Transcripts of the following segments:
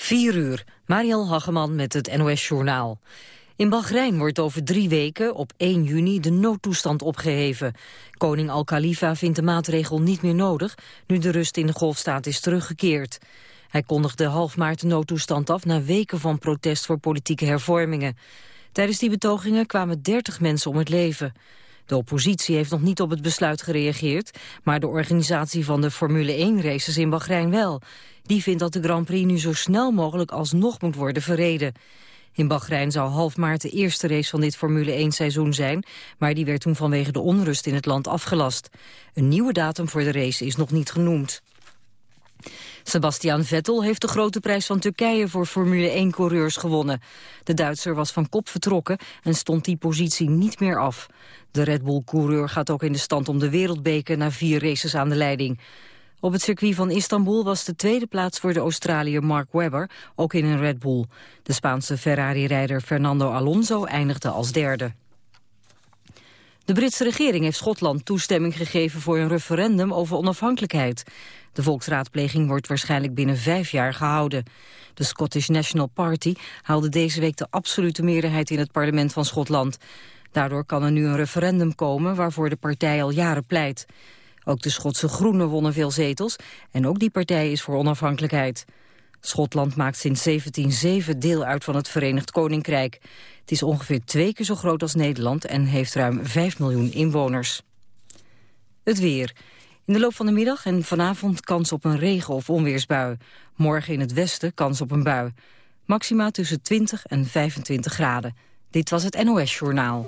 4 uur, Mariel Hageman met het NOS-journaal. In Bahrein wordt over drie weken, op 1 juni, de noodtoestand opgeheven. Koning Al-Khalifa vindt de maatregel niet meer nodig... nu de rust in de golfstaat is teruggekeerd. Hij kondigde half maart de noodtoestand af... na weken van protest voor politieke hervormingen. Tijdens die betogingen kwamen 30 mensen om het leven. De oppositie heeft nog niet op het besluit gereageerd... maar de organisatie van de Formule 1-races in Bahrein wel. Die vindt dat de Grand Prix nu zo snel mogelijk alsnog moet worden verreden. In Bahrein zou half maart de eerste race van dit Formule 1-seizoen zijn... maar die werd toen vanwege de onrust in het land afgelast. Een nieuwe datum voor de race is nog niet genoemd. Sebastian Vettel heeft de grote prijs van Turkije voor Formule 1-coureurs gewonnen. De Duitser was van kop vertrokken en stond die positie niet meer af. De Red Bull-coureur gaat ook in de stand om de wereldbeker na vier races aan de leiding. Op het circuit van Istanbul was de tweede plaats voor de Australiër Mark Webber, ook in een Red Bull. De Spaanse Ferrari-rijder Fernando Alonso eindigde als derde. De Britse regering heeft Schotland toestemming gegeven voor een referendum over onafhankelijkheid. De volksraadpleging wordt waarschijnlijk binnen vijf jaar gehouden. De Scottish National Party haalde deze week de absolute meerderheid in het parlement van Schotland. Daardoor kan er nu een referendum komen waarvoor de partij al jaren pleit. Ook de Schotse Groenen wonnen veel zetels en ook die partij is voor onafhankelijkheid. Schotland maakt sinds 1707 deel uit van het Verenigd Koninkrijk. Het is ongeveer twee keer zo groot als Nederland en heeft ruim 5 miljoen inwoners. Het weer. In de loop van de middag en vanavond kans op een regen- of onweersbui. Morgen in het westen kans op een bui. Maxima tussen 20 en 25 graden. Dit was het NOS Journaal.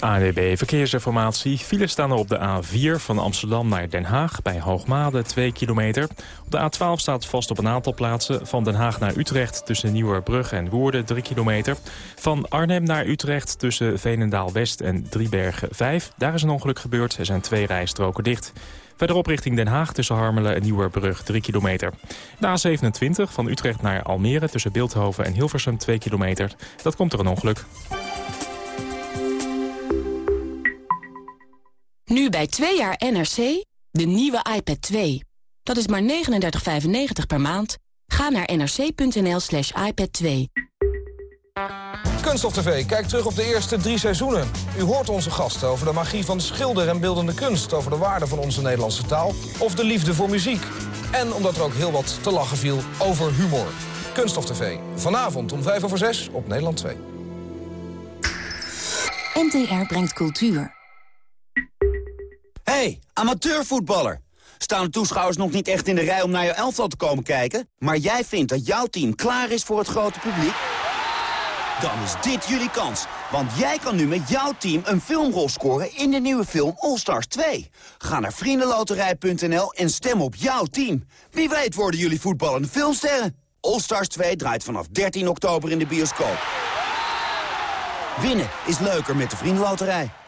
ADB Verkeersinformatie. Files staan er op de A4 van Amsterdam naar Den Haag... bij Hoogmade 2 kilometer. Op de A12 staat vast op een aantal plaatsen. Van Den Haag naar Utrecht tussen Nieuwerbrug en Woerden 3 kilometer. Van Arnhem naar Utrecht tussen Veenendaal-West en Driebergen 5. Daar is een ongeluk gebeurd. Er zijn twee rijstroken dicht. Verderop richting Den Haag tussen Harmelen en Nieuwerbrug 3 kilometer. De A27 van Utrecht naar Almere tussen Beeldhoven en Hilversum 2 kilometer. Dat komt er een ongeluk. Nu bij 2 jaar NRC, de nieuwe iPad 2. Dat is maar 39,95 per maand. Ga naar nrc.nl slash iPad 2. Kunststof TV kijkt terug op de eerste drie seizoenen. U hoort onze gasten over de magie van schilder en beeldende kunst... over de waarde van onze Nederlandse taal of de liefde voor muziek. En omdat er ook heel wat te lachen viel over humor. Kunststof TV, vanavond om 5 over 6 op Nederland 2. NTR brengt cultuur hey, amateurvoetballer. Staan de toeschouwers nog niet echt in de rij om naar jouw elftal te komen kijken? Maar jij vindt dat jouw team klaar is voor het grote publiek? Dan is dit jullie kans. Want jij kan nu met jouw team een filmrol scoren in de nieuwe film All Stars 2. Ga naar vriendenloterij.nl en stem op jouw team. Wie weet worden jullie voetballende filmsterren. All Stars 2 draait vanaf 13 oktober in de bioscoop. Winnen is leuker met de Vriendenloterij.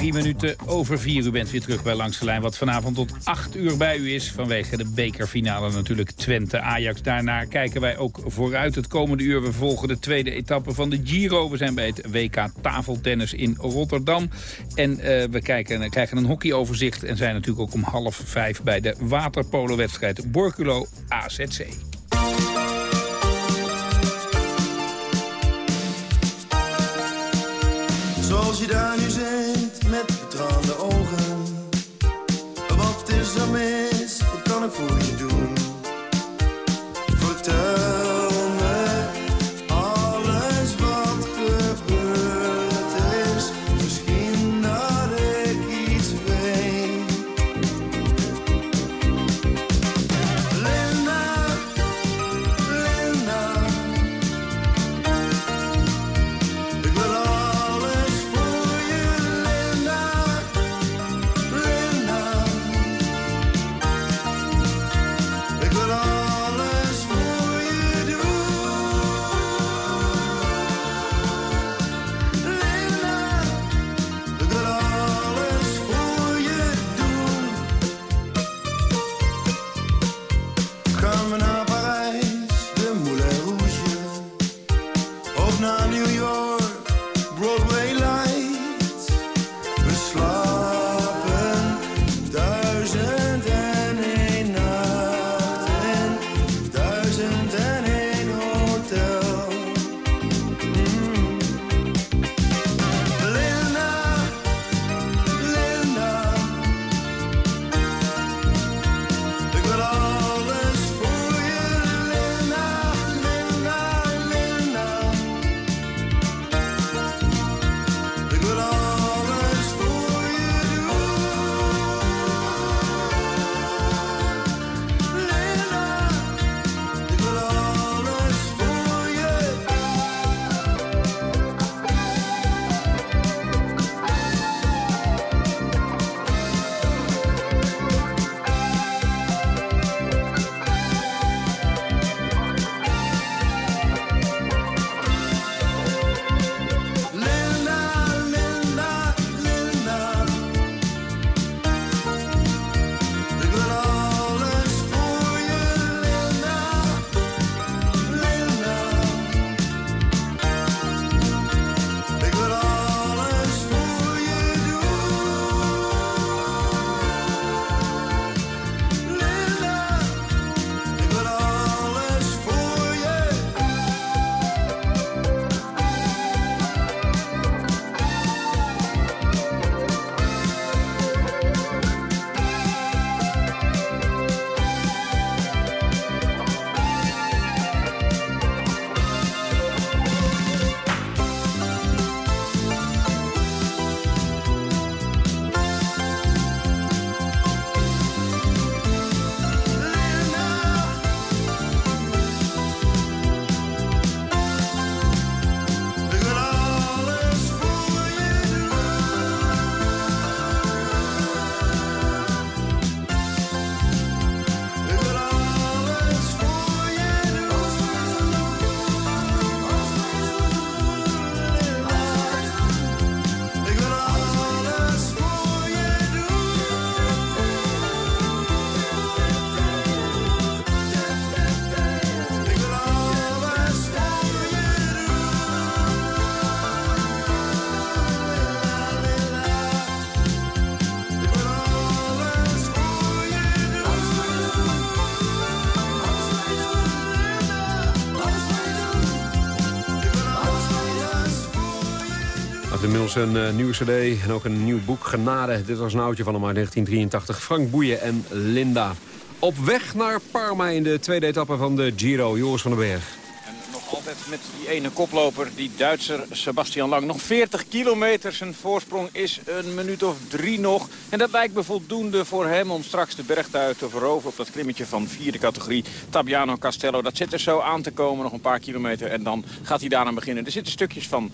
Drie minuten over vier. U bent weer terug bij Langs de Lijn. Wat vanavond tot acht uur bij u is. Vanwege de bekerfinale natuurlijk Twente-Ajax. Daarna kijken wij ook vooruit het komende uur. We volgen de tweede etappe van de Giro. We zijn bij het WK tafeltennis in Rotterdam. En uh, we kijken, krijgen een hockeyoverzicht. En zijn natuurlijk ook om half vijf bij de waterpolo-wedstrijd Borculo AZC. Zoals je daar nu zit met betraande ogen. Een uh, nieuwe cd en ook een nieuw boek, Genade. Dit was een oudje van hem uit 1983. Frank Boeien en Linda. Op weg naar Parma in de tweede etappe van de Giro. Joris van den Berg met die ene koploper, die Duitser Sebastian Lang. Nog 40 kilometer, zijn voorsprong is een minuut of drie nog. En dat lijkt me voldoende voor hem om straks de bergtuig te veroveren... op dat klimmetje van vierde categorie. Tabiano Castello, dat zit er zo aan te komen, nog een paar kilometer. En dan gaat hij daaraan beginnen. Er zitten stukjes van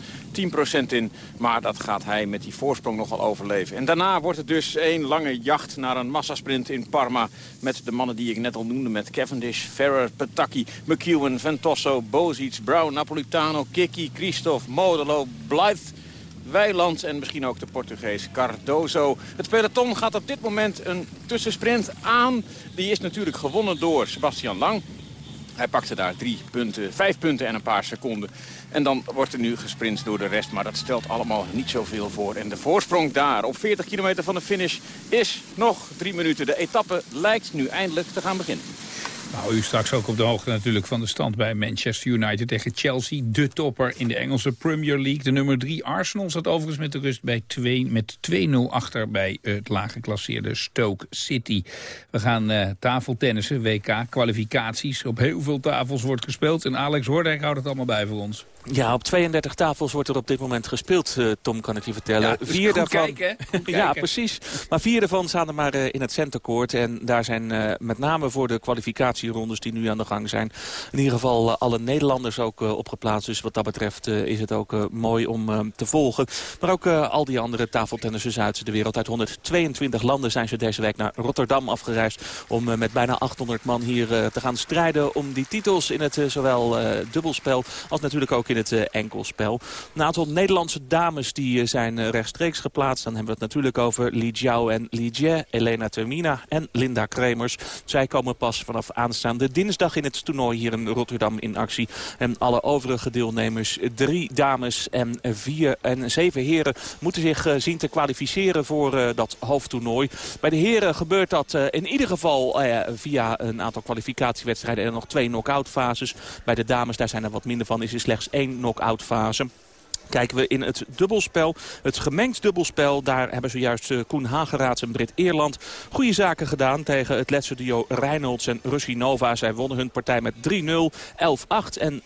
10% in, maar dat gaat hij met die voorsprong nogal overleven. En daarna wordt het dus een lange jacht naar een massasprint in Parma... met de mannen die ik net al noemde, met Cavendish, Ferrer, Petacchi, McEwen, Ventoso, Bozi Brown, Napolitano, Kiki, Christophe, Modelo, Blythe... Weiland en misschien ook de Portugees Cardozo. Het peloton gaat op dit moment een tussensprint aan. Die is natuurlijk gewonnen door Sebastian Lang. Hij pakte daar drie punten, vijf punten en een paar seconden. En dan wordt er nu gesprint door de rest. Maar dat stelt allemaal niet zoveel voor. En de voorsprong daar op 40 kilometer van de finish is nog drie minuten. De etappe lijkt nu eindelijk te gaan beginnen. U straks ook op de hoogte natuurlijk van de stand bij Manchester United tegen Chelsea. De topper in de Engelse Premier League. De nummer 3 Arsenal staat overigens met de rust bij 2, met 2-0 achter bij het lage geclasseerde Stoke City. We gaan uh, tafeltennissen, WK, kwalificaties. Op heel veel tafels wordt gespeeld. En Alex Hoordijk houdt het allemaal bij voor ons. Ja, op 32 tafels wordt er op dit moment gespeeld, uh, Tom, kan ik je vertellen. Ja, dus vier daarvan. Kijken, ja, precies. Maar vier daarvan staan er maar uh, in het centercourt. En daar zijn uh, met name voor de kwalificatierondes die nu aan de gang zijn... in ieder geval alle Nederlanders ook opgeplaatst. Dus wat dat betreft is het ook mooi om te volgen. Maar ook al die andere tafeltennissers uit de wereld. Uit 122 landen zijn ze deze week naar Rotterdam afgereisd... om met bijna 800 man hier te gaan strijden om die titels in het zowel dubbelspel... als natuurlijk ook in in het uh, enkelspel. Een aantal Nederlandse dames die uh, zijn uh, rechtstreeks geplaatst. Dan hebben we het natuurlijk over Li Jiao en Li Jie, Elena Termina en Linda Kremers. Zij komen pas vanaf aanstaande dinsdag in het toernooi hier in Rotterdam in actie. En alle overige deelnemers, drie dames en vier en zeven heren... moeten zich zien te kwalificeren voor dat hoofdtoernooi. Bij de heren gebeurt dat in ieder geval via een aantal kwalificatiewedstrijden... en nog twee knock-out fases. Bij de dames, daar zijn er wat minder van, is er slechts één knock-out fase kijken we in het dubbelspel. Het gemengd dubbelspel, daar hebben zojuist uh, Koen Hageraads en Brit Eerland goede zaken gedaan tegen het Letse duo Reynolds en Russinova. Zij wonnen hun partij met 3-0, 11-8 en 11-9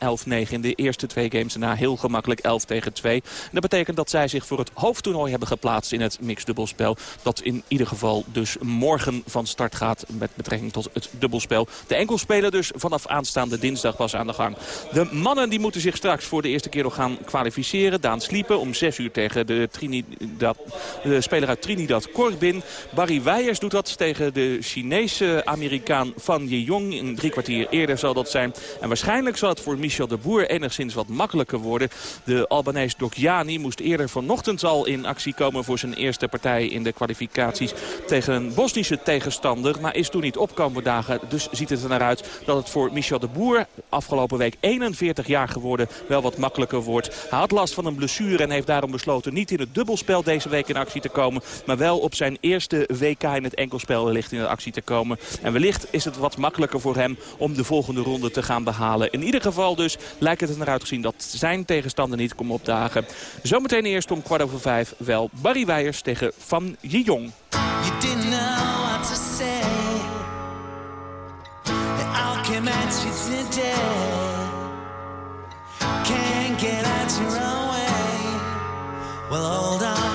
in de eerste twee games. Daarna heel gemakkelijk 11 tegen 2. dat betekent dat zij zich voor het hoofdtoernooi hebben geplaatst in het mixdubbelspel. Dat in ieder geval dus morgen van start gaat met betrekking tot het dubbelspel. De enkelspelen dus vanaf aanstaande dinsdag pas aan de gang. De mannen die moeten zich straks voor de eerste keer nog gaan kwalificeren. Daan Sliepen om 6 uur tegen de, Trinidad, de speler uit Trinidad Corbin. Barry Weijers doet dat tegen de Chinese Amerikaan Van Yejong. In drie kwartier eerder zal dat zijn. En waarschijnlijk zal het voor Michel de Boer enigszins wat makkelijker worden. De Albanese Dokjani moest eerder vanochtend al in actie komen voor zijn eerste partij in de kwalificaties tegen een Bosnische tegenstander. Maar is toen niet opkomen dagen. Dus ziet het er naar uit dat het voor Michel de Boer afgelopen week 41 jaar geworden wel wat makkelijker wordt. Hij had last van van een blessure en heeft daarom besloten niet in het dubbelspel deze week in actie te komen. Maar wel op zijn eerste WK in het enkelspel wellicht in actie te komen. En wellicht is het wat makkelijker voor hem om de volgende ronde te gaan behalen. In ieder geval dus lijkt het er naar uitgezien dat zijn tegenstander niet komt opdagen. Zometeen eerst om kwart over vijf wel Barry Weijers tegen Van Jong. You didn't know what to say. I'll come at you today. Can't Well, hold on.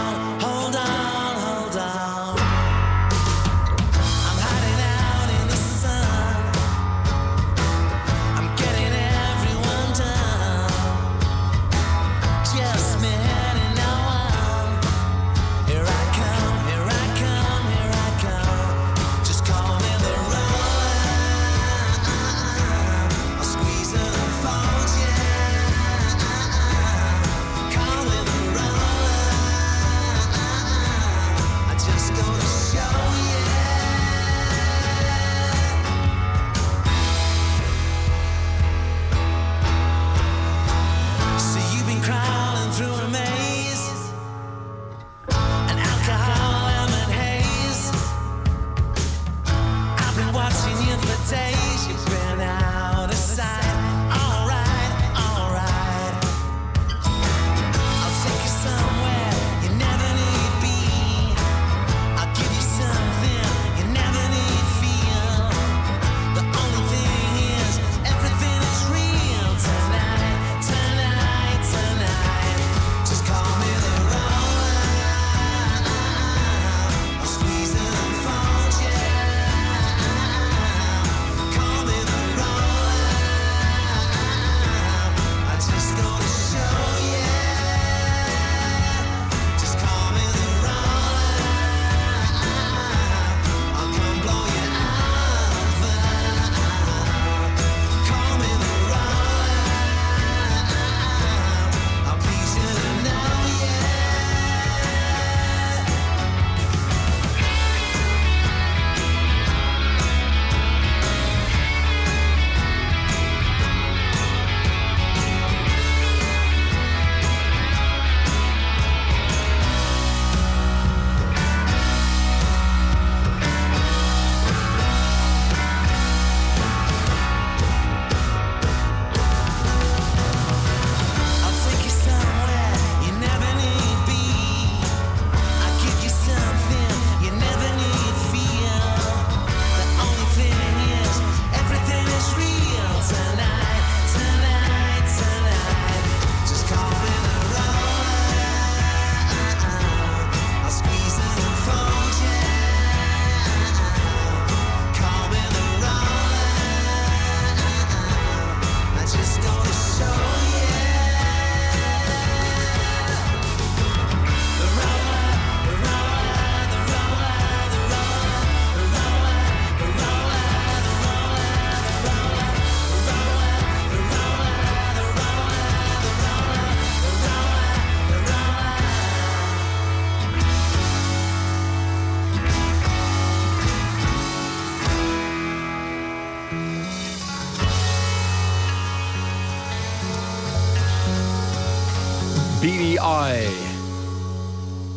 Eye.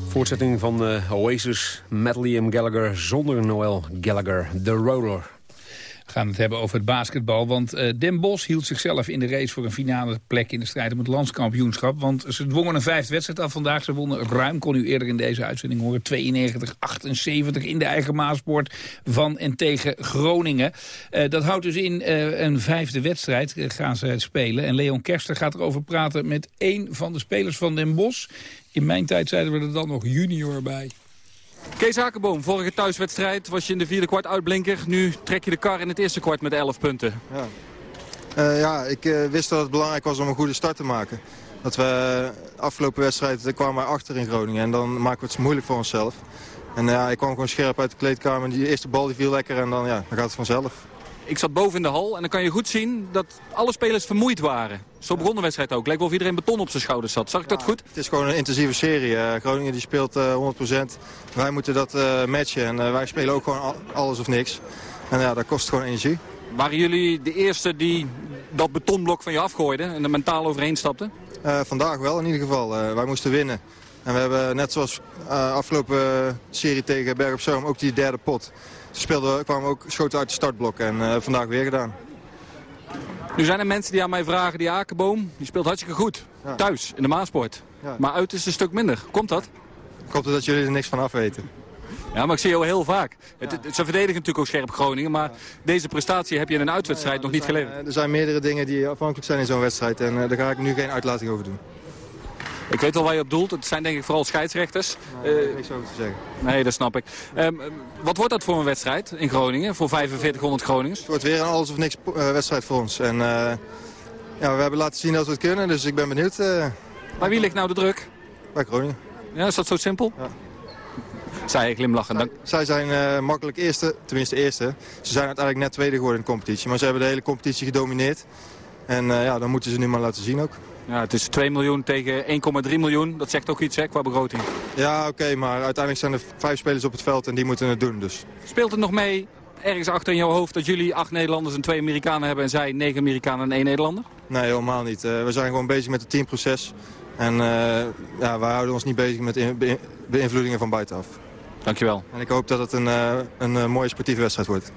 Voortzetting van uh, Oasis met Liam Gallagher zonder Noel Gallagher, The Roller. Gaan het hebben over het basketbal. Want uh, Den Bosch hield zichzelf in de race voor een finale plek in de strijd om het landskampioenschap. Want ze dwongen een vijfde wedstrijd af vandaag. Ze wonnen ruim, kon u eerder in deze uitzending horen, 92-78 in de eigen Maaspoort van en tegen Groningen. Uh, dat houdt dus in uh, een vijfde wedstrijd gaan ze spelen. En Leon Kerster gaat erover praten met één van de spelers van Den Bosch. In mijn tijd zeiden we er dan nog junior bij. Kees Hakenboom, vorige thuiswedstrijd was je in de vierde kwart uitblinker. Nu trek je de kar in het eerste kwart met 11 punten. Ja, uh, ja ik uh, wist dat het belangrijk was om een goede start te maken. Dat we de afgelopen wedstrijd kwamen achter in Groningen. En dan maken we het moeilijk voor onszelf. En ja, ik kwam gewoon scherp uit de kleedkamer. Die eerste bal die viel lekker en dan, ja, dan gaat het vanzelf. Ik zat boven in de hal en dan kan je goed zien dat alle spelers vermoeid waren. Zo begon de wedstrijd ook. Leek wel of iedereen beton op zijn schouders zat. Zag ik dat goed? Het is gewoon een intensieve serie. Uh, Groningen die speelt uh, 100%. Wij moeten dat uh, matchen en wij spelen ook gewoon alles of niks. En ja, dat kost gewoon energie. Waren jullie de eerste die dat betonblok van je afgooiden en er mentaal overheen stapten? vandaag wel in ieder geval. wij moesten winnen. En we hebben net zoals afgelopen serie tegen Berg op Zoom ook die derde pot. Speelden, kwamen ook schoten uit de startblok en uh, vandaag weer gedaan. Nu zijn er mensen die aan mij vragen, die Akenboom, die speelt hartstikke goed. Ja. Thuis, in de Maasport. Ja. Maar uit is een stuk minder. Komt dat? Komt het dat jullie er niks van af weten? Ja, maar ik zie jou heel vaak. Ja. Het, het, ze verdedigen natuurlijk ook scherp Groningen, maar deze prestatie heb je in een uitwedstrijd nog niet geleverd. Er zijn meerdere dingen die afhankelijk zijn in zo'n wedstrijd en uh, daar ga ik nu geen uitlating over doen. Ik weet wel waar je op doelt. Het zijn denk ik vooral scheidsrechters. Nee, uh, niks over te zeggen. Nee, dat snap ik. Um, wat wordt dat voor een wedstrijd in Groningen? Voor 4500 Groningers? Het wordt weer een alles of niks uh, wedstrijd voor ons. En uh, ja, we hebben laten zien dat we het kunnen, dus ik ben benieuwd. Bij wie ligt nou de druk? Bij Groningen. Ja, is dat zo simpel? Ja. Zij glimlachen. Zij, zij zijn makkelijk eerste, tenminste eerste. Ze zijn uiteindelijk net tweede geworden in de competitie. Maar ze hebben de hele competitie gedomineerd. En ja, dan moeten ze nu maar laten zien ook. Ja, het is 2 miljoen tegen 1,3 miljoen. Dat zegt ook iets hè, qua begroting. Ja, oké, okay, maar uiteindelijk zijn er vijf spelers op het veld en die moeten het doen. Dus. Speelt het nog mee ergens achter in jouw hoofd dat jullie acht Nederlanders en twee Amerikanen hebben... en zij negen Amerikanen en één Nederlander? Nee, helemaal niet. Uh, we zijn gewoon bezig met het teamproces. En uh, ja, wij houden ons niet bezig met be beïnvloedingen van buitenaf. Dankjewel. En ik hoop dat het een, uh, een mooie sportieve wedstrijd wordt.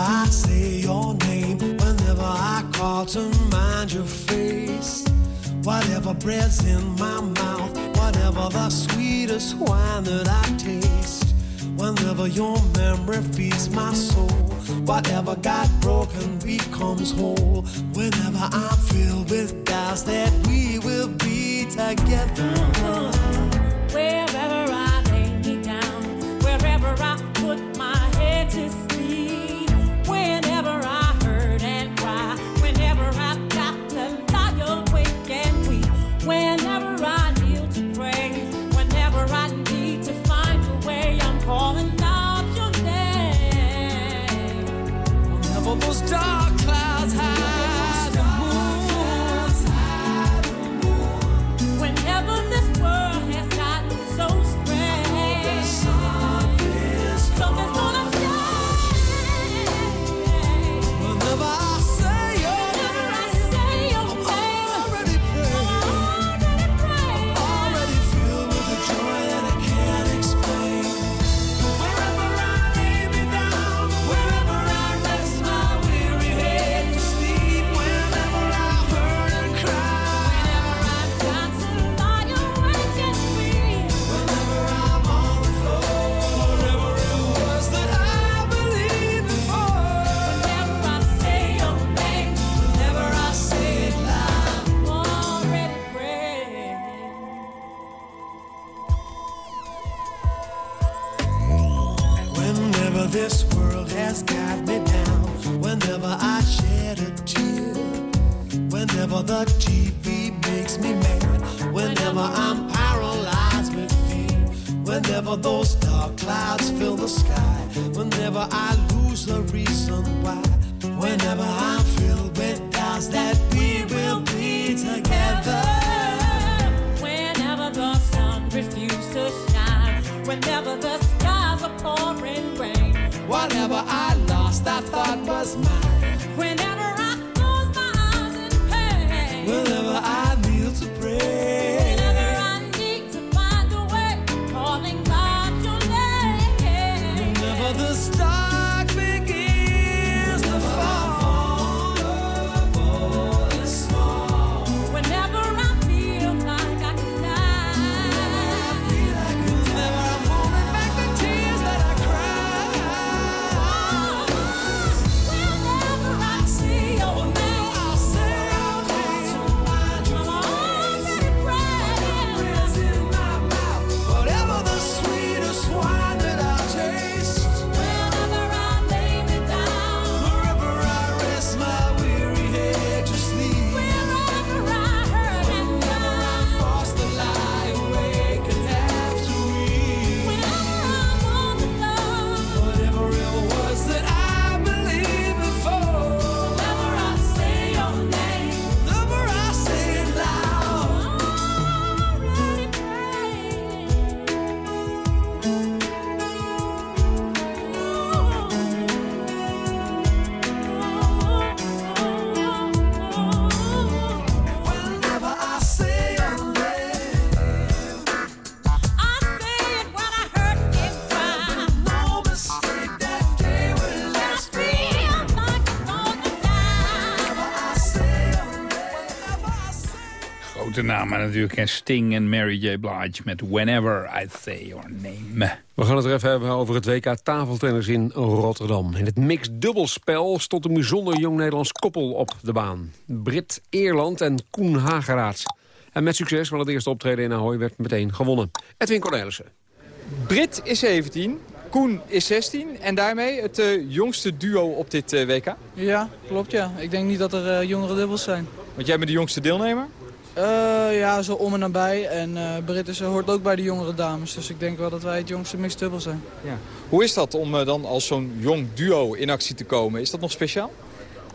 I say your name, whenever I call to mind your face. Whatever bread's in my mouth, whatever the sweetest wine that I taste. Whenever your memory feeds my soul, whatever got broken becomes whole. Whenever I'm filled with doubts that we will be together. Wherever I lay me down, wherever I put my head to calling out your name. Whenever those dark clouds hide namen natuurlijk. En Sting en Mary J. Blige met Whenever I Say Your Name. We gaan het er even hebben over het WK tafeltennis in Rotterdam. In het mixed dubbelspel stond een bijzonder jong Nederlands koppel op de baan. Brit Eerland en Koen Hageraats. En met succes, want het eerste optreden in Ahoy werd meteen gewonnen. Edwin Cornelissen. Brit is 17, Koen is 16 en daarmee het eh, jongste duo op dit eh, WK. Ja, klopt ja. Ik denk niet dat er eh, jongere dubbels zijn. Want jij bent de jongste deelnemer. Eh, ja, zo om en nabij. En eh Brit is, hoort ook bij de jongere dames. Dus ik denk wel dat wij het jongste mixed dubbel zijn. Hoe is dat om eh, dan als zo'n jong duo in actie te komen? Is dat nog speciaal?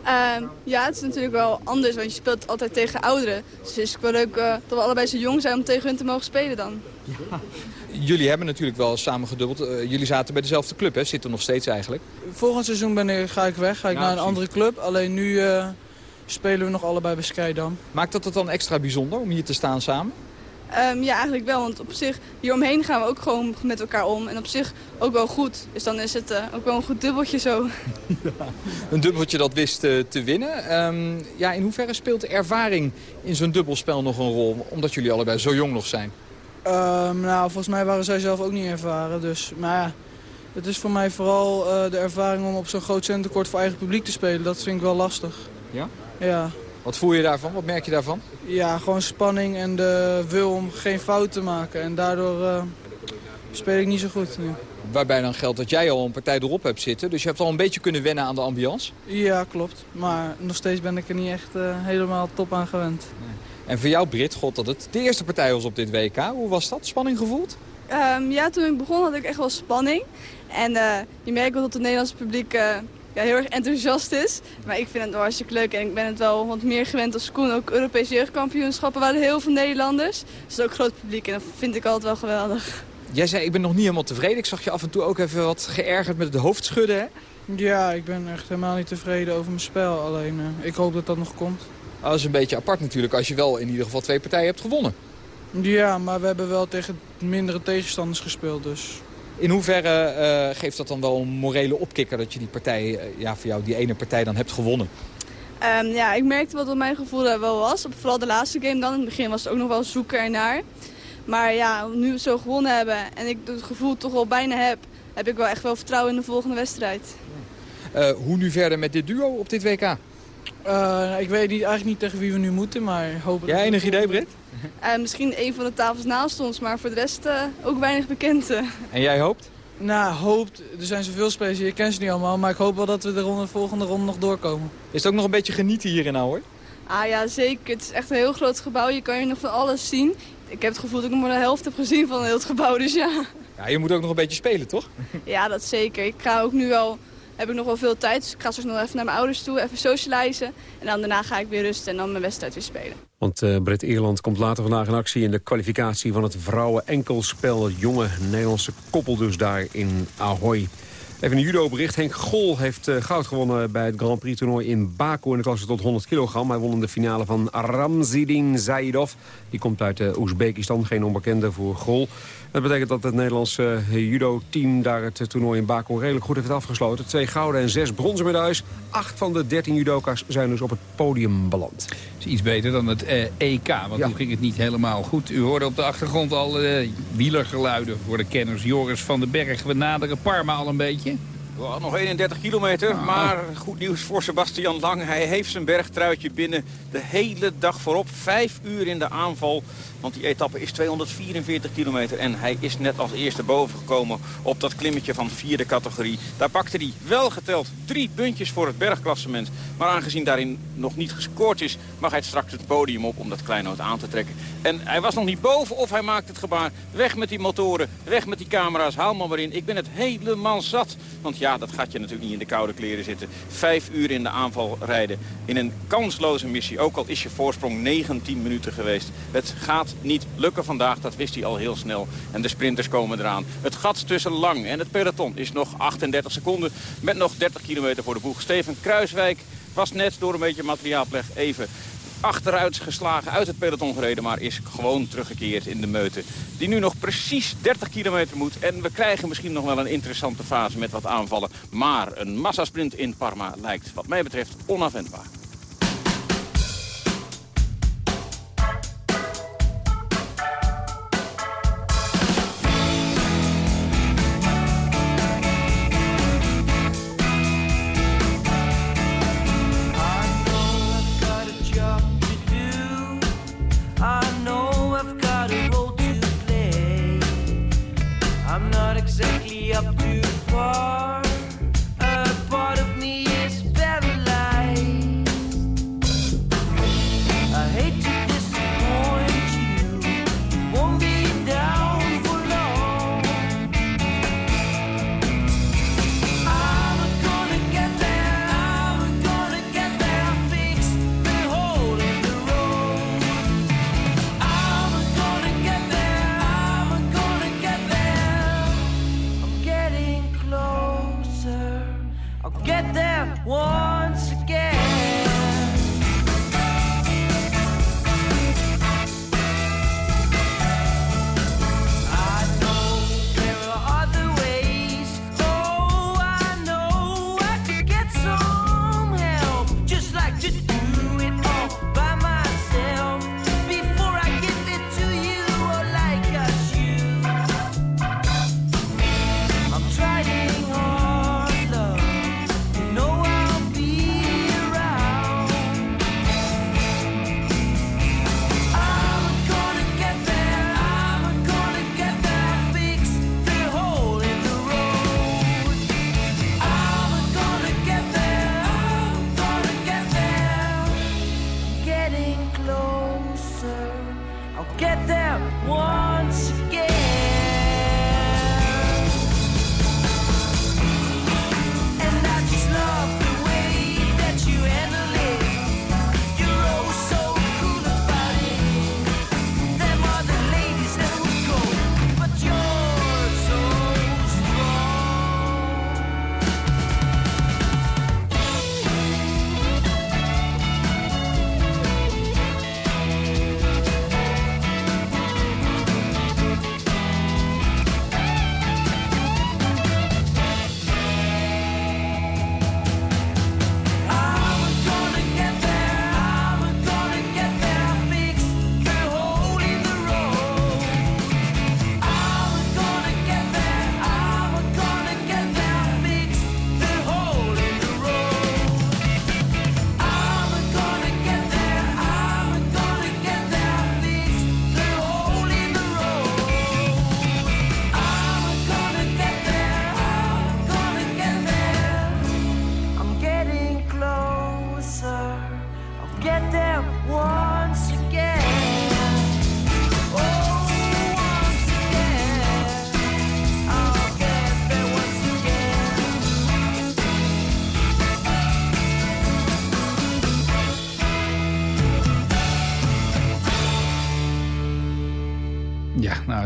Ehm, ja, het is natuurlijk wel anders, want je speelt altijd tegen ouderen. Dus het is wel leuk eh, dat we allebei zo jong zijn om tegen hun te mogen spelen dan. Jullie hebben natuurlijk wel samen gedubbeld. Eh, jullie zaten bij dezelfde club, hè? Zitten nog steeds eigenlijk. Volgend seizoen ben ik, ga ik weg, ga ik Ja, naar een precies. andere club. Alleen nu eh, spelen we nog allebei bij Skydam. Maakt dat het dan extra bijzonder om hier te staan samen? Ehm, ja, eigenlijk wel, want op zich, hieromheen gaan we ook gewoon met elkaar om. En op zich ook wel goed. Dus dan is het eh, ook wel een goed dubbeltje zo. Een dubbeltje dat wist eh, te winnen. Ehm, ja, in hoeverre speelt de ervaring in zo'n dubbelspel nog een rol? Omdat jullie allebei zo jong nog zijn. Ehm, nou, volgens mij waren zij zelf ook niet ervaren. Dus, maar ja, het is voor mij vooral eh, de ervaring om op zo'n groot centenkort voor eigen publiek te spelen. Dat vind ik wel lastig. Ja? Ja. Wat voel je daarvan? Wat merk je daarvan? Ja, gewoon spanning en de wil om geen fout te maken. En daardoor eh, speel ik niet zo goed nu. Waarbij dan geldt dat jij al een partij erop hebt zitten. Dus je hebt al een beetje kunnen wennen aan de ambiance. Ja, klopt. Maar nog steeds ben ik er niet echt eh, helemaal top aan gewend. En voor jou, Brit, god dat het de eerste partij was op dit WK. Hoe was dat? Spanning gevoeld? Ehm, ja, toen ik begon had ik echt wel spanning. En eh, je merkt wel dat het Nederlandse publiek eh, ja, heel erg enthousiast is. Maar ik vind het wel hartstikke leuk en ik ben het wel wat meer gewend als Koen. Ook Europese jeugdkampioenschappen waren heel veel Nederlanders. Dus het is ook groot publiek en dat vind ik altijd wel geweldig. Jij zei, ik ben nog niet helemaal tevreden. Ik zag je af en toe ook even wat geërgerd met het hoofd schudden. Hè? Ja, ik ben echt helemaal niet tevreden over mijn spel. Alleen, eh, ik hoop dat dat nog komt. Ah, Dat is een beetje apart natuurlijk als je wel in ieder geval twee partijen hebt gewonnen. Ja, maar we hebben wel tegen mindere tegenstanders gespeeld, dus... In hoeverre eh, geeft dat dan wel een morele opkikker dat je die partij, eh, ja, voor jou die ene partij dan hebt gewonnen? Ehm, ja, ik merkte wat mijn gevoel daar wel was. Vooral de laatste game dan. In het begin was het ook nog wel zoeken ernaar. Maar ja, nu we zo gewonnen hebben en ik het gevoel toch wel bijna heb... heb ik wel echt wel vertrouwen in de volgende wedstrijd. Eh, hoe nu verder met dit duo op dit WK? Eh, ik weet niet, eigenlijk niet tegen wie we nu moeten, maar hopen... Jij enig idee, Britt? Eh, misschien een van de tafels naast ons, maar voor de rest eh, ook weinig bekend. En jij hoopt? Nou, hoopt. Er zijn zoveel spelers, je kent ze niet allemaal, maar ik hoop wel dat we de ronde, volgende ronde nog doorkomen. Is het ook nog een beetje genieten hier in Ahoy? Ah ja, zeker. Het is echt een heel groot gebouw. Je kan hier nog van alles zien. Ik heb het gevoel dat ik nog maar de helft heb gezien van heel het gebouw, dus ja. Ja, je moet ook nog een beetje spelen, toch? Ja, dat zeker. Ik ga ook nu wel, heb ik nog wel veel tijd, dus ik ga straks nog even naar mijn ouders toe, even socializen. En dan daarna ga ik weer rusten en dan mijn wedstrijd weer spelen. Want eh Brit Ierland komt later vandaag in actie in de kwalificatie van het vrouwen-enkelspel. Jonge Nederlandse koppel dus daar in Ahoy. Even een judo-bericht. Henk Gol heeft eh, goud gewonnen bij het Grand Prix toernooi in Baku... in de klasse tot 100 kilogram. Hij won in de finale van Ramzidin Zaidov. Die komt uit uh, Oezbekistan, geen onbekende voor Gol. Dat betekent dat het Nederlandse uh, judo-team daar het toernooi in Baku redelijk goed heeft afgesloten. Twee gouden en zes bronzen medailles. Acht van de dertien judoka's zijn dus op het podium beland. is iets beter dan het EK, want ja. nu ging het niet helemaal goed. U hoorde op de achtergrond al wielergeluiden voor de kenners. Joris van den Berg, we naderen Parma al een beetje. Nog 31 kilometer, ah. maar goed nieuws voor Sebastian Lang. Hij heeft zijn bergtruitje binnen de hele dag voorop. Vijf uur in de aanval want die etappe is 244 kilometer en hij is net als eerste boven gekomen op dat klimmetje van vierde categorie. Daar pakte hij wel geteld drie puntjes voor het bergklassement. Maar aangezien daarin nog niet gescoord is, mag hij straks het podium op om dat kleinoot aan te trekken. En hij was nog niet boven of hij maakt het gebaar. Weg met die motoren, weg met die camera's, haal maar maar in. Ik ben het helemaal zat. Want ja, dat gaat je natuurlijk niet in de koude kleren zitten. Vijf uur in de aanval rijden in een kansloze missie. Ook al is je voorsprong 19 minuten geweest. Het gaat niet lukken vandaag. Dat wist hij al heel snel. En de sprinters komen eraan. Het gat tussen Lang en het peloton is nog 38 seconden. Met nog 30 kilometer voor de boeg. Steven Kruiswijk was net door een beetje materiaalpleg even achteruit geslagen, uit het peloton gereden... maar is gewoon teruggekeerd in de meute. Die nu nog precies 30 kilometer moet. En we krijgen misschien nog wel een interessante fase met wat aanvallen. Maar een massasprint in Parma lijkt wat mij betreft onafwendbaar.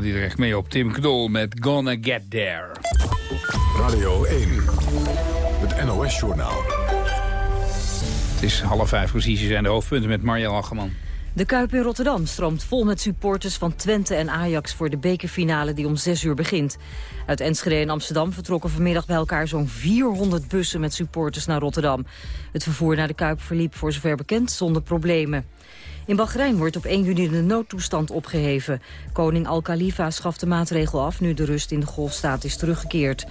Die er echt mee op. Tim Knol met Gonna Get There. Radio 1, Het NOS-journaal. Het is half vijf precies, hier zijn de hoofdpunten met Marja Algeman. De Kuip in Rotterdam stroomt vol met supporters van Twente en Ajax... voor de bekerfinale die om 6 uur begint. Uit Enschede en Amsterdam vertrokken vanmiddag bij elkaar... zo'n 400 bussen met supporters naar Rotterdam. Het vervoer naar de Kuip verliep voor zover bekend zonder problemen. In Bahrein wordt op 1 juni de noodtoestand opgeheven. Koning Al-Khalifa schaft de maatregel af... nu de rust in de golfstaat is teruggekeerd.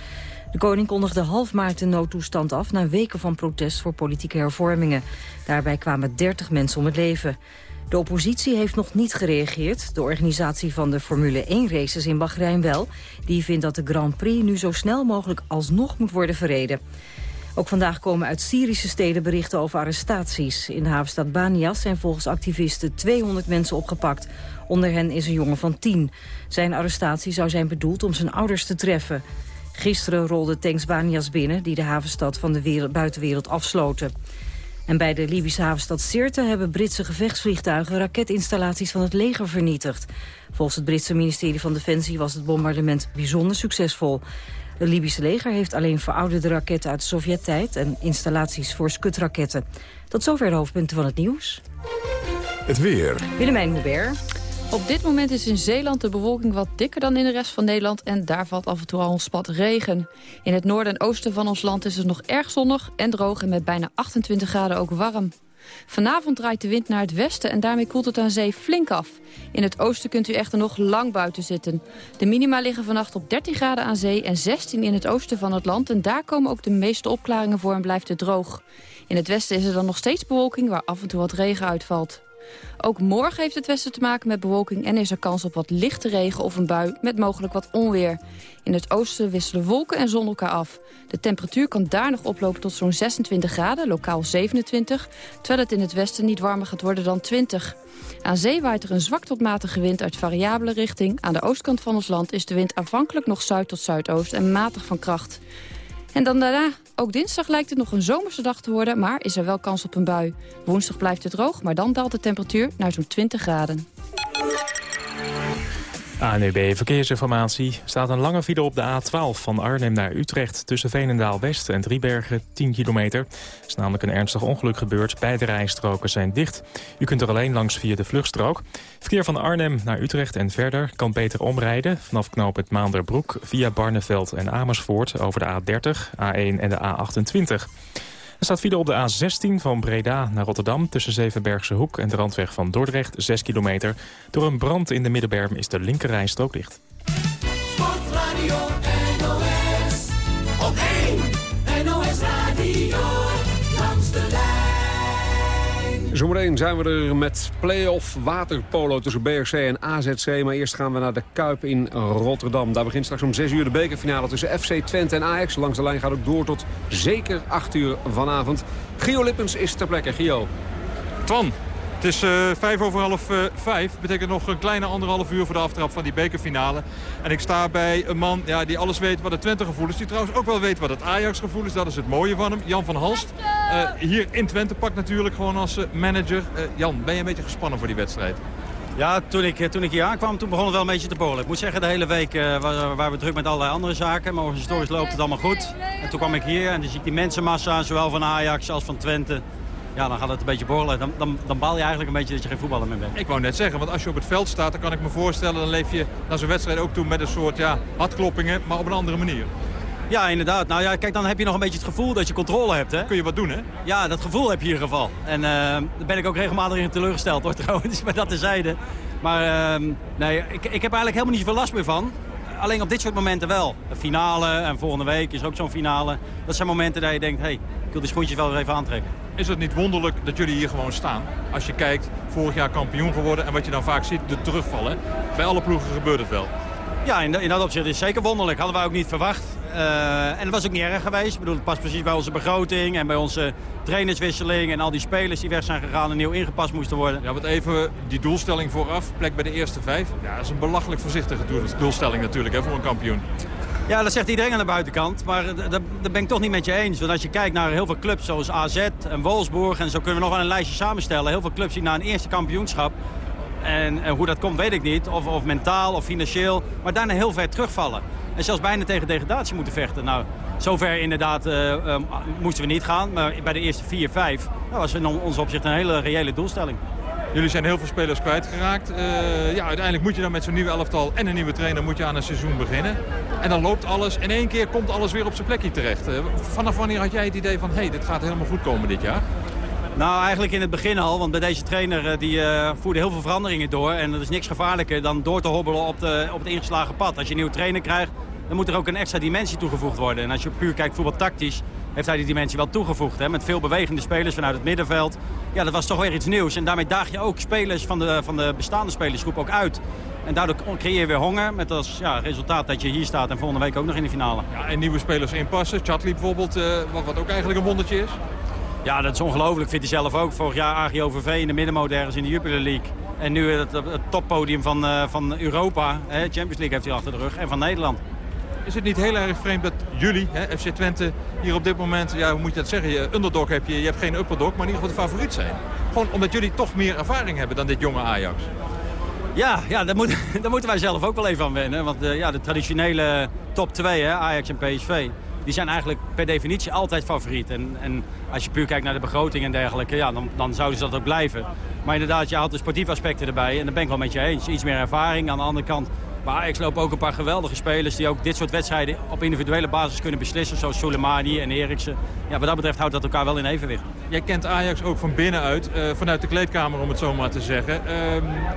De koning kondigde half maart de noodtoestand af... na weken van protest voor politieke hervormingen. Daarbij kwamen 30 mensen om het leven. De oppositie heeft nog niet gereageerd. De organisatie van de Formule 1-races in Bahrein wel. Die vindt dat de Grand Prix nu zo snel mogelijk alsnog moet worden verreden. Ook vandaag komen uit Syrische steden berichten over arrestaties. In de havenstad Banias zijn volgens activisten 200 mensen opgepakt. Onder hen is een jongen van 10. Zijn arrestatie zou zijn bedoeld om zijn ouders te treffen. Gisteren rolde tanks Banias binnen... die de havenstad van de wereld, buitenwereld afsloten. En bij de Libische havenstad Sirte hebben Britse gevechtsvliegtuigen raketinstallaties van het leger vernietigd. Volgens het Britse ministerie van Defensie was het bombardement bijzonder succesvol. Het Libische leger heeft alleen verouderde raketten uit de Sovjet-tijd en installaties voor skutraketten. Tot zover de hoofdpunten van het nieuws. Het weer. Willemijn Hubert. Op dit moment is in Zeeland de bewolking wat dikker dan in de rest van Nederland... en daar valt af en toe al een spat regen. In het noorden en oosten van ons land is het nog erg zonnig en droog... en met bijna 28 graden ook warm. Vanavond draait de wind naar het westen en daarmee koelt het aan zee flink af. In het oosten kunt u echter nog lang buiten zitten. De minima liggen vannacht op 13 graden aan zee en 16 in het oosten van het land... en daar komen ook de meeste opklaringen voor en blijft het droog. In het westen is er dan nog steeds bewolking waar af en toe wat regen uitvalt. Ook morgen heeft het westen te maken met bewolking en is er kans op wat lichte regen of een bui met mogelijk wat onweer. In het oosten wisselen wolken en zon elkaar af. De temperatuur kan daar nog oplopen tot zo'n 26 graden, lokaal 27, terwijl het in het westen niet warmer gaat worden dan 20. Aan zee waait er een zwak tot matige wind uit variabele richting. Aan de oostkant van ons land is de wind aanvankelijk nog zuid tot zuidoost en matig van kracht. En dan daarna, ook dinsdag lijkt het nog een zomerse dag te worden... maar is er wel kans op een bui. Woensdag blijft het droog, maar dan daalt de temperatuur naar zo'n 20 graden. ANUB Verkeersinformatie staat een lange file op de A12 van Arnhem naar Utrecht... tussen Veenendaal-West en Driebergen, 10 kilometer. Er is namelijk een ernstig ongeluk gebeurd. Beide rijstroken zijn dicht. U kunt er alleen langs via de vluchtstrook. Verkeer van Arnhem naar Utrecht en verder kan beter omrijden... vanaf knooppunt Maanderbroek via Barneveld en Amersfoort... over de A30, A1 en de A28. Er staat file op de A16 van Breda naar Rotterdam... tussen Zevenbergse Hoek en de randweg van Dordrecht, 6 kilometer. Door een brand in de middenberm is de linkerrijstrook dicht. Sportradio NOS. Op 1 NOS Radio. Zometeen zijn we er met play-off waterpolo tussen BRC en AZC. Maar eerst gaan we naar de Kuip in Rotterdam. Daar begint straks om 6 uur de bekerfinale tussen FC Twente en Ajax. Langs de lijn gaat ook door tot zeker 8 uur vanavond. Gio Lippens is ter plekke. Gio. Twan, het is eh, vijf over half eh, vijf. Betekent nog een kleine anderhalf uur voor de aftrap van die bekerfinale. En ik sta bij een man ja, die alles weet wat het Twente gevoel is. Die trouwens ook wel weet wat het Ajax gevoel is. Dat is het mooie van hem. Jan van Halst. Eh, hier in Twente pakt natuurlijk gewoon als manager. Jan, ben je een beetje gespannen voor die wedstrijd? Ja, toen ik, toen ik hier aankwam, toen begon het wel een beetje te borrelen. Ik moet zeggen, de hele week uh, waren, we druk met allerlei andere zaken. Maar historisch loopt het allemaal goed. En toen kwam ik hier en dan zie ik die mensenmassa, zowel van Ajax als van Twente. Ja, dan gaat het een beetje borrelen. Dan, dan, dan baal je eigenlijk een beetje dat je geen voetballer meer bent. Ik wou net zeggen, want als je op het veld staat, dan kan ik me voorstellen... dan leef je naar zo'n wedstrijd ook toe met een soort ja, hartkloppingen, maar op een andere manier. Ja, inderdaad. Nou ja, kijk, dan heb je nog een beetje het gevoel dat je controle hebt, hè? Kun je wat doen, hè? Ja, dat gevoel heb je in ieder geval. En uh, daar ben ik ook regelmatig in teleurgesteld, hoor, trouwens, bij dat terzijde. Maar uh, nee, ik, ik heb eigenlijk helemaal niet zoveel last meer van. Alleen op dit soort momenten wel. De finale en volgende week is ook zo'n finale. Dat zijn momenten dat je denkt, hé, hey, ik wil die schoentjes wel weer even aantrekken. Is het niet wonderlijk dat jullie hier gewoon staan? Als je kijkt, vorig jaar kampioen geworden en wat je dan vaak ziet, de terugvallen. Bij alle ploegen gebeurt het wel. Ja, in, in dat opzicht is het zeker wonderlijk. Hadden wij ook niet verwacht. Uh, en het was ook niet erg geweest. Ik bedoel, het past precies bij onze begroting en bij onze trainerswisseling en al die spelers die weg zijn gegaan en nieuw ingepast moesten worden. Ja, wat even die doelstelling vooraf, plek bij de eerste vijf. Ja, dat is een belachelijk voorzichtige doelstelling natuurlijk hè, voor een kampioen. Ja, dat zegt iedereen aan de buitenkant. Maar daar ben ik toch niet met je eens. Want als je kijkt naar heel veel clubs zoals AZ en Wolfsburg... en zo kunnen we nog wel een lijstje samenstellen. Heel veel clubs die na een eerste kampioenschap... En, en hoe dat komt weet ik niet. Of, of mentaal of financieel. Maar daarna heel ver terugvallen. En zelfs bijna tegen degradatie moeten vechten. Nou, Zover inderdaad eh, eh, moesten we niet gaan. Maar bij de eerste vier, vijf dat was in ons opzicht een hele reële doelstelling. Jullie zijn heel veel spelers kwijtgeraakt. Uh, ja, uiteindelijk moet je dan met zo'n nieuw elftal en een nieuwe trainer moet je aan een seizoen beginnen. En dan loopt alles. In één keer komt alles weer op zijn plekje terecht. Uh, vanaf wanneer had jij het idee van, hey, dit gaat helemaal goed komen dit jaar? Nou, eigenlijk in het begin al. Want bij deze trainer uh, die voerde heel veel veranderingen door. En dat is niks gevaarlijker dan door te hobbelen op, de, op het ingeslagen pad. Als je een nieuwe trainer krijgt, dan moet er ook een extra dimensie toegevoegd worden. En als je puur kijkt voetbaltactisch, heeft hij die dimensie wel toegevoegd. Hè? Met veel bewegende spelers vanuit het middenveld. Ja, dat was toch weer iets nieuws. En daarmee daag je ook spelers van de, van de bestaande spelersgroep ook uit. En daardoor creëer je weer honger. Met als ja, resultaat dat je hier staat en volgende week ook nog in de finale. Ja, en nieuwe spelers inpassen. Chatley bijvoorbeeld, uh, wat, wat ook eigenlijk een wondertje is. Ja, dat is ongelooflijk. Vindt hij zelf ook. Vorig jaar AGOVV in de middenmodernes in de Jupiler League. En nu het, het toppodium van, uh, van Europa. Hè, Champions League heeft hij achter de rug. En van Nederland. Is het niet heel erg vreemd dat jullie, hè, FC Twente, hier op dit moment, ja, hoe moet je dat zeggen, je underdog heb je, je hebt geen upperdog, maar in ieder geval de favoriet zijn? Gewoon omdat jullie toch meer ervaring hebben dan dit jonge Ajax. Ja, ja daar, moet, daar moeten wij zelf ook wel even aan wennen. Want uh, ja, de traditionele top 2, hè, Ajax en PSV, die zijn eigenlijk per definitie altijd favoriet. En, en als je puur kijkt naar de begroting en dergelijke, ja, dan, dan zouden ze dat ook blijven. Maar inderdaad, je had de sportieve aspecten erbij en daar ben ik wel met je eens. Iets meer ervaring. Aan de andere kant maar Ajax loopt ook een paar geweldige spelers die ook dit soort wedstrijden op individuele basis kunnen beslissen. Zoals Soleimani en Eriksen. Ja, wat dat betreft houdt dat elkaar wel in evenwicht. Jij kent Ajax ook van binnenuit, uh, vanuit de kleedkamer om het zo maar te zeggen. Uh,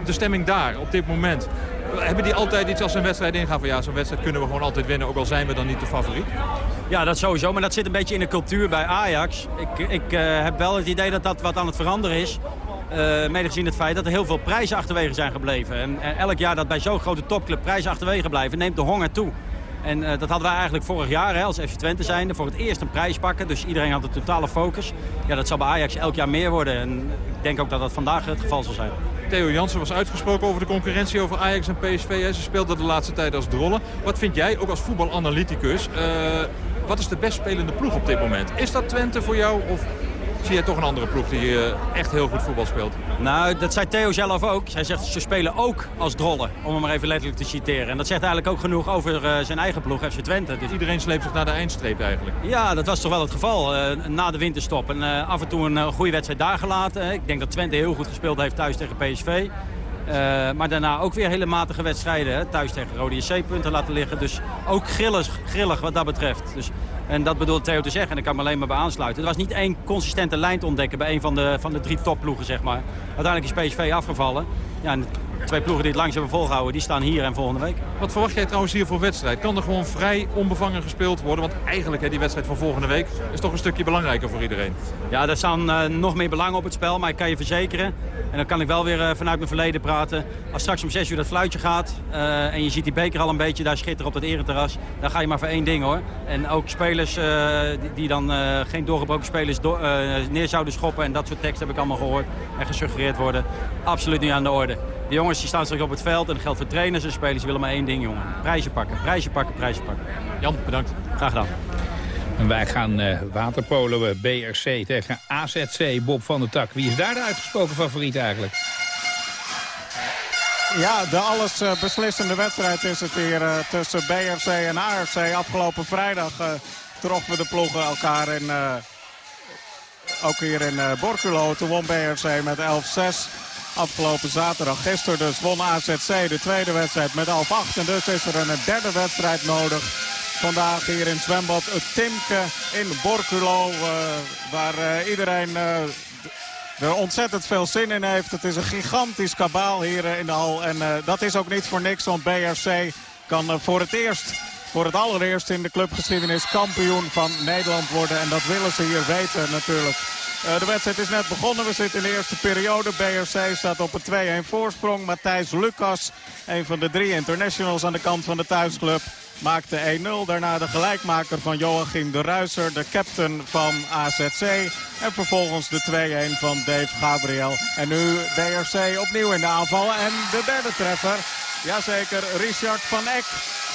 de stemming daar, op dit moment. Hebben die altijd iets als een wedstrijd ingaan van ja, zo'n wedstrijd kunnen we gewoon altijd winnen, ook al zijn we dan niet de favoriet? Ja, dat sowieso, maar dat zit een beetje in de cultuur bij Ajax. Ik, ik uh, heb wel het idee dat dat wat aan het veranderen is. Uh, mede gezien het feit dat er heel veel prijzen achterwege zijn gebleven. En, en elk jaar dat bij zo'n grote topclub prijzen achterwege blijven, neemt de honger toe. En uh, dat hadden wij eigenlijk vorig jaar hè, als FC Twente zijnde. Voor het eerst een prijs pakken. Dus iedereen had de totale focus. Ja, dat zal bij Ajax elk jaar meer worden. En ik denk ook dat dat vandaag het geval zal zijn. Theo Jansen was uitgesproken over de concurrentie over Ajax en PSV. Ze speelden de laatste tijd als drollen. Wat vind jij, ook als voetbalanalyticus, wat is de best spelende ploeg op dit moment? Is dat Twente voor jou of zie je toch een andere ploeg die uh, echt heel goed voetbal speelt. Nou, dat zei Theo zelf ook. Hij zegt ze spelen ook als drollen, om hem maar even letterlijk te citeren. En dat zegt eigenlijk ook genoeg over uh, zijn eigen ploeg, FC Twente. Dus... Iedereen sleept zich naar de eindstreep eigenlijk. Ja, dat was toch wel het geval uh, na de winterstop. En af en toe een goede wedstrijd daar gelaten. Ik denk dat Twente heel goed gespeeld heeft thuis tegen PSV. Uh, maar daarna ook weer hele matige wedstrijden. Hè? Thuis tegen Rode JC punten laten liggen. Dus ook grillig, grillig wat dat betreft. Dus, en dat bedoelt Theo te zeggen. En ik kan me alleen maar bij aansluiten. Er was niet één consistente lijn te ontdekken bij een van de, van de drie topploegen. Zeg maar. Uiteindelijk is PSV afgevallen. Ja, twee ploegen die het langs hebben volgehouden, die staan hier en volgende week. Wat verwacht jij trouwens hier voor wedstrijd? Kan er gewoon vrij onbevangen gespeeld worden? Want eigenlijk, hè, die wedstrijd van volgende week is toch een stukje belangrijker voor iedereen. Ja, er staan uh, nog meer belangen op het spel. Maar ik kan je verzekeren, en dan kan ik wel weer uh, vanuit mijn verleden praten. Als straks om 6 uur dat fluitje gaat uh, en je ziet die beker al een beetje daar schitteren op het ereterras. Dan ga je maar voor één ding hoor. En ook spelers die, die, dan geen doorgebroken spelers do neer zouden schoppen. En dat soort teksten heb ik allemaal gehoord en gesuggereerd worden. Absoluut niet aan de orde. De jongens die staan straks op het veld en dat geldt voor trainers en spelers. Die willen maar één ding, jongen. Prijzen pakken, prijzen pakken, prijzen pakken. Jan, bedankt. Graag gedaan. En wij gaan uh, waterpolen BRC tegen AZC. Bob van der Tak. Wie is daar de uitgesproken favoriet eigenlijk? Ja, de alles uh, beslissende wedstrijd is het hier uh, tussen BRC en ARC. Afgelopen vrijdag troffen de ploegen elkaar in... ook hier in Borculo. Toen won BRC met 11-6 afgelopen zaterdag. Gisteren dus won AZC de tweede wedstrijd met half acht. En dus is er een derde wedstrijd nodig. Vandaag hier in zwembad het Timke in Borculo. Uh, waar uh, iedereen uh, er ontzettend veel zin in heeft. Het is een gigantisch kabaal hier in de hal. En dat is ook niet voor niks. Want BRC kan voor het eerst voor het allereerst in de clubgeschiedenis kampioen van Nederland worden. En dat willen ze hier weten natuurlijk. Uh, de wedstrijd is net begonnen. We zitten in de eerste periode. BRC staat op een 2-1 voorsprong. Matthijs Lucas, een van de drie internationals aan de kant van de thuisclub, maakte 1-0. Daarna de gelijkmaker van Joachim de Ruiser, de captain van AZC. En vervolgens de 2-1 van Dave Gabriel. En nu BRC opnieuw in de aanval. En de derde treffer, jazeker, Richard van Eck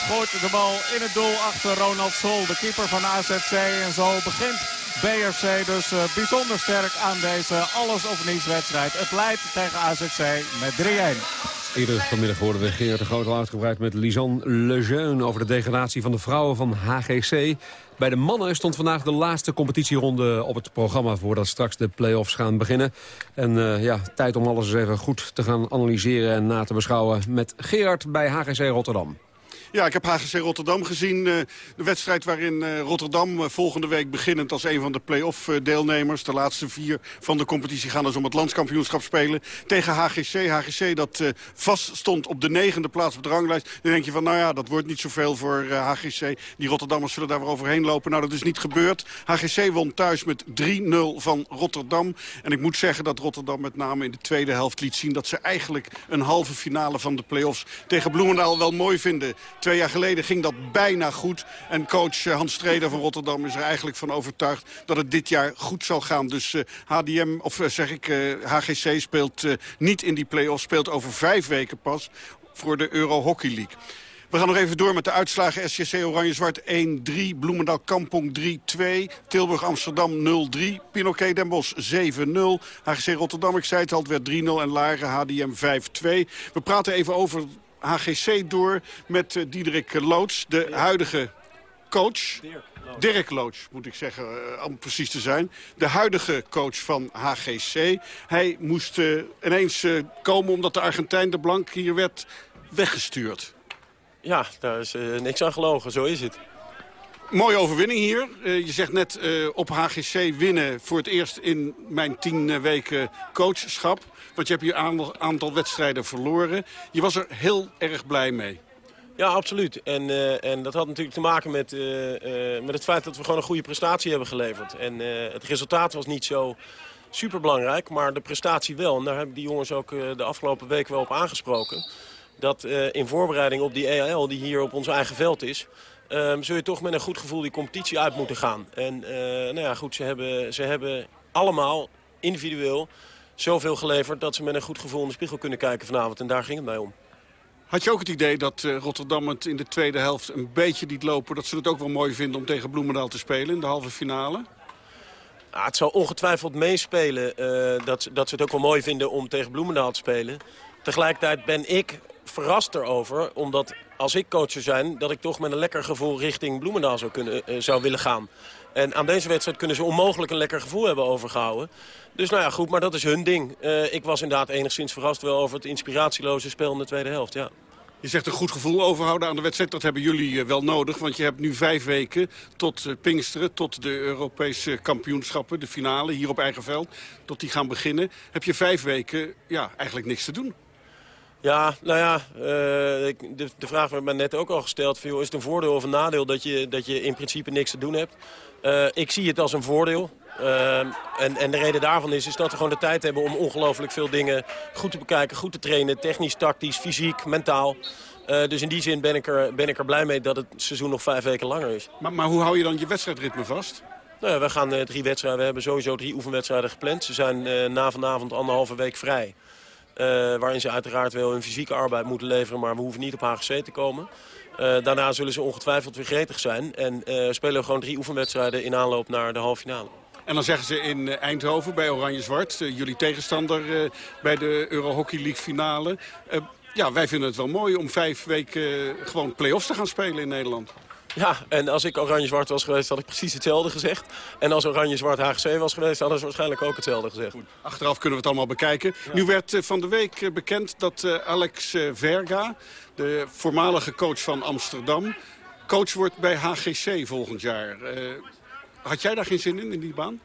gooit de bal in het doel achter Ronald Sol, de keeper van AZC. En zo begint BRC dus uh, bijzonder sterk aan deze alles of niets wedstrijd. Het leidt tegen AZC met 3-1. Eerder vanmiddag hoorden we Gerard de Groot uitgebreid met Lisanne Lejeune... over de degradatie van de vrouwen van HGC. Bij de mannen stond vandaag de laatste competitieronde op het programma... voordat straks de play-offs gaan beginnen. En eh, ja, tijd om alles eens even goed te gaan analyseren en na te beschouwen... met Gerard bij HGC Rotterdam. Ja, ik heb HGC Rotterdam gezien. eh, de wedstrijd waarin eh, Rotterdam eh, volgende week beginnend als een van de play-off deelnemers... de laatste vier van de competitie gaan dus om het landskampioenschap spelen... tegen HGC. HGC dat vast stond op de negende plaats op de ranglijst. Dan denk je van, nou ja, dat wordt niet zoveel voor HGC. Die Rotterdammers zullen daar weer overheen lopen. Nou, dat is niet gebeurd. HGC won thuis met 3-0 van Rotterdam. En ik moet zeggen dat Rotterdam met name in de tweede helft liet zien... dat ze eigenlijk een halve finale van de play-offs tegen Bloemendaal wel mooi vinden. Twee jaar geleden ging dat bijna goed. En coach eh, Hans Streder van Rotterdam is er eigenlijk van overtuigd... dat het dit jaar goed zal gaan. Dus eh, HDM, of eh, zeg ik, eh, HGC speelt eh, niet in die play-offs. Speelt over vijf weken pas voor de Euro Hockey League. We gaan nog even door met de uitslagen. SCC Oranje-Zwart 1-3, Bloemendaal Kampong 3-2, Tilburg Amsterdam 0-3, Pinoquet Den Bosch 7-0, HGC Rotterdam, ik zei het al, werd 3-0 en Laren HDM 5-2. We praten even over HGC door met eh, Diederik Loods, de huidige coach. Dirk Loods, moet ik zeggen, eh, om precies te zijn. De huidige coach van HGC. Hij moest eh, ineens komen omdat de Argentijn de Blank hier werd weggestuurd. Ja, daar is niks aan gelogen. Zo is het. Mooie overwinning hier. Eh, je zegt net eh, op HGC winnen voor het eerst in mijn tien eh, weken coachschap. Want je hebt een aantal, wedstrijden verloren. Je was er heel erg blij mee. Ja, absoluut. En, en dat had natuurlijk te maken met, met het feit dat we gewoon een goede prestatie hebben geleverd. En het resultaat was niet zo super belangrijk, maar de prestatie wel. En daar hebben die jongens ook de afgelopen week wel op aangesproken. Dat in voorbereiding op die EAL, die hier op ons eigen veld is... ehm, zul je toch met een goed gevoel die competitie uit moeten gaan. En eh, nou ja, goed, ze hebben, ze hebben allemaal individueel zoveel geleverd... dat ze met een goed gevoel in de spiegel kunnen kijken vanavond. En daar ging het mij om. Had je ook het idee dat eh, Rotterdam het in de tweede helft een beetje liet lopen... dat ze het ook wel mooi vinden om tegen Bloemendaal te spelen in de halve finale? Het zal ongetwijfeld meespelen eh, dat, dat ze het ook wel mooi vinden om tegen Bloemendaal te spelen. Tegelijkertijd ben ik verrast erover, omdat als ik coach zou zijn... dat ik toch met een lekker gevoel richting Bloemendaal zou, kunnen, eh, zou willen gaan. En aan deze wedstrijd kunnen ze onmogelijk een lekker gevoel hebben overgehouden. Dus nou ja, goed, maar dat is hun ding. Eh, ik was inderdaad enigszins verrast wel over het inspiratieloze spel in de tweede helft, ja. Je zegt een goed gevoel overhouden aan de wedstrijd. Dat hebben jullie eh, wel nodig, want je hebt nu vijf weken tot Pinksteren... tot de Europese kampioenschappen, de finale, hier op eigen veld... tot die gaan beginnen. Heb je vijf weken ja, eigenlijk niks te doen. Ja, nou ja, eh, de, de vraag werd me net ook al gesteld. Van, joh, is het een voordeel of een nadeel dat je, dat je in principe niks te doen hebt? Eh, ik zie het als een voordeel. Eh, en, en de reden daarvan is, is dat we gewoon de tijd hebben om ongelooflijk veel dingen goed te bekijken. Goed te trainen, technisch, tactisch, fysiek, mentaal. Dus in die zin ben ik, er, ben ik er blij mee dat het seizoen nog vijf weken langer is. Maar, maar hoe hou je dan je wedstrijdritme vast? Nou ja, we gaan drie wedstrijden. We hebben sowieso drie oefenwedstrijden gepland. Ze zijn eh, na vanavond anderhalve week vrij. Eh, waarin ze uiteraard wel hun fysieke arbeid moeten leveren, maar we hoeven niet op HGC te komen. Eh, daarna zullen ze ongetwijfeld weer gretig zijn. En eh, spelen gewoon drie oefenwedstrijden in aanloop naar de halve finale. En dan zeggen ze in Eindhoven bij Oranje-Zwart... jullie tegenstander bij de Euro Hockey League finale... ja, wij vinden het wel mooi om vijf weken gewoon play-offs te gaan spelen in Nederland. Ja, en als ik oranje-zwart was geweest, had ik precies hetzelfde gezegd. En als oranje-zwart HGC was geweest, hadden ze waarschijnlijk ook hetzelfde gezegd. Achteraf kunnen we het allemaal bekijken. Nu werd eh, van de week eh, bekend dat eh, Alex Verga, de voormalige coach van Amsterdam... coach wordt bij HGC volgend jaar. Had jij daar geen zin in, in die baan?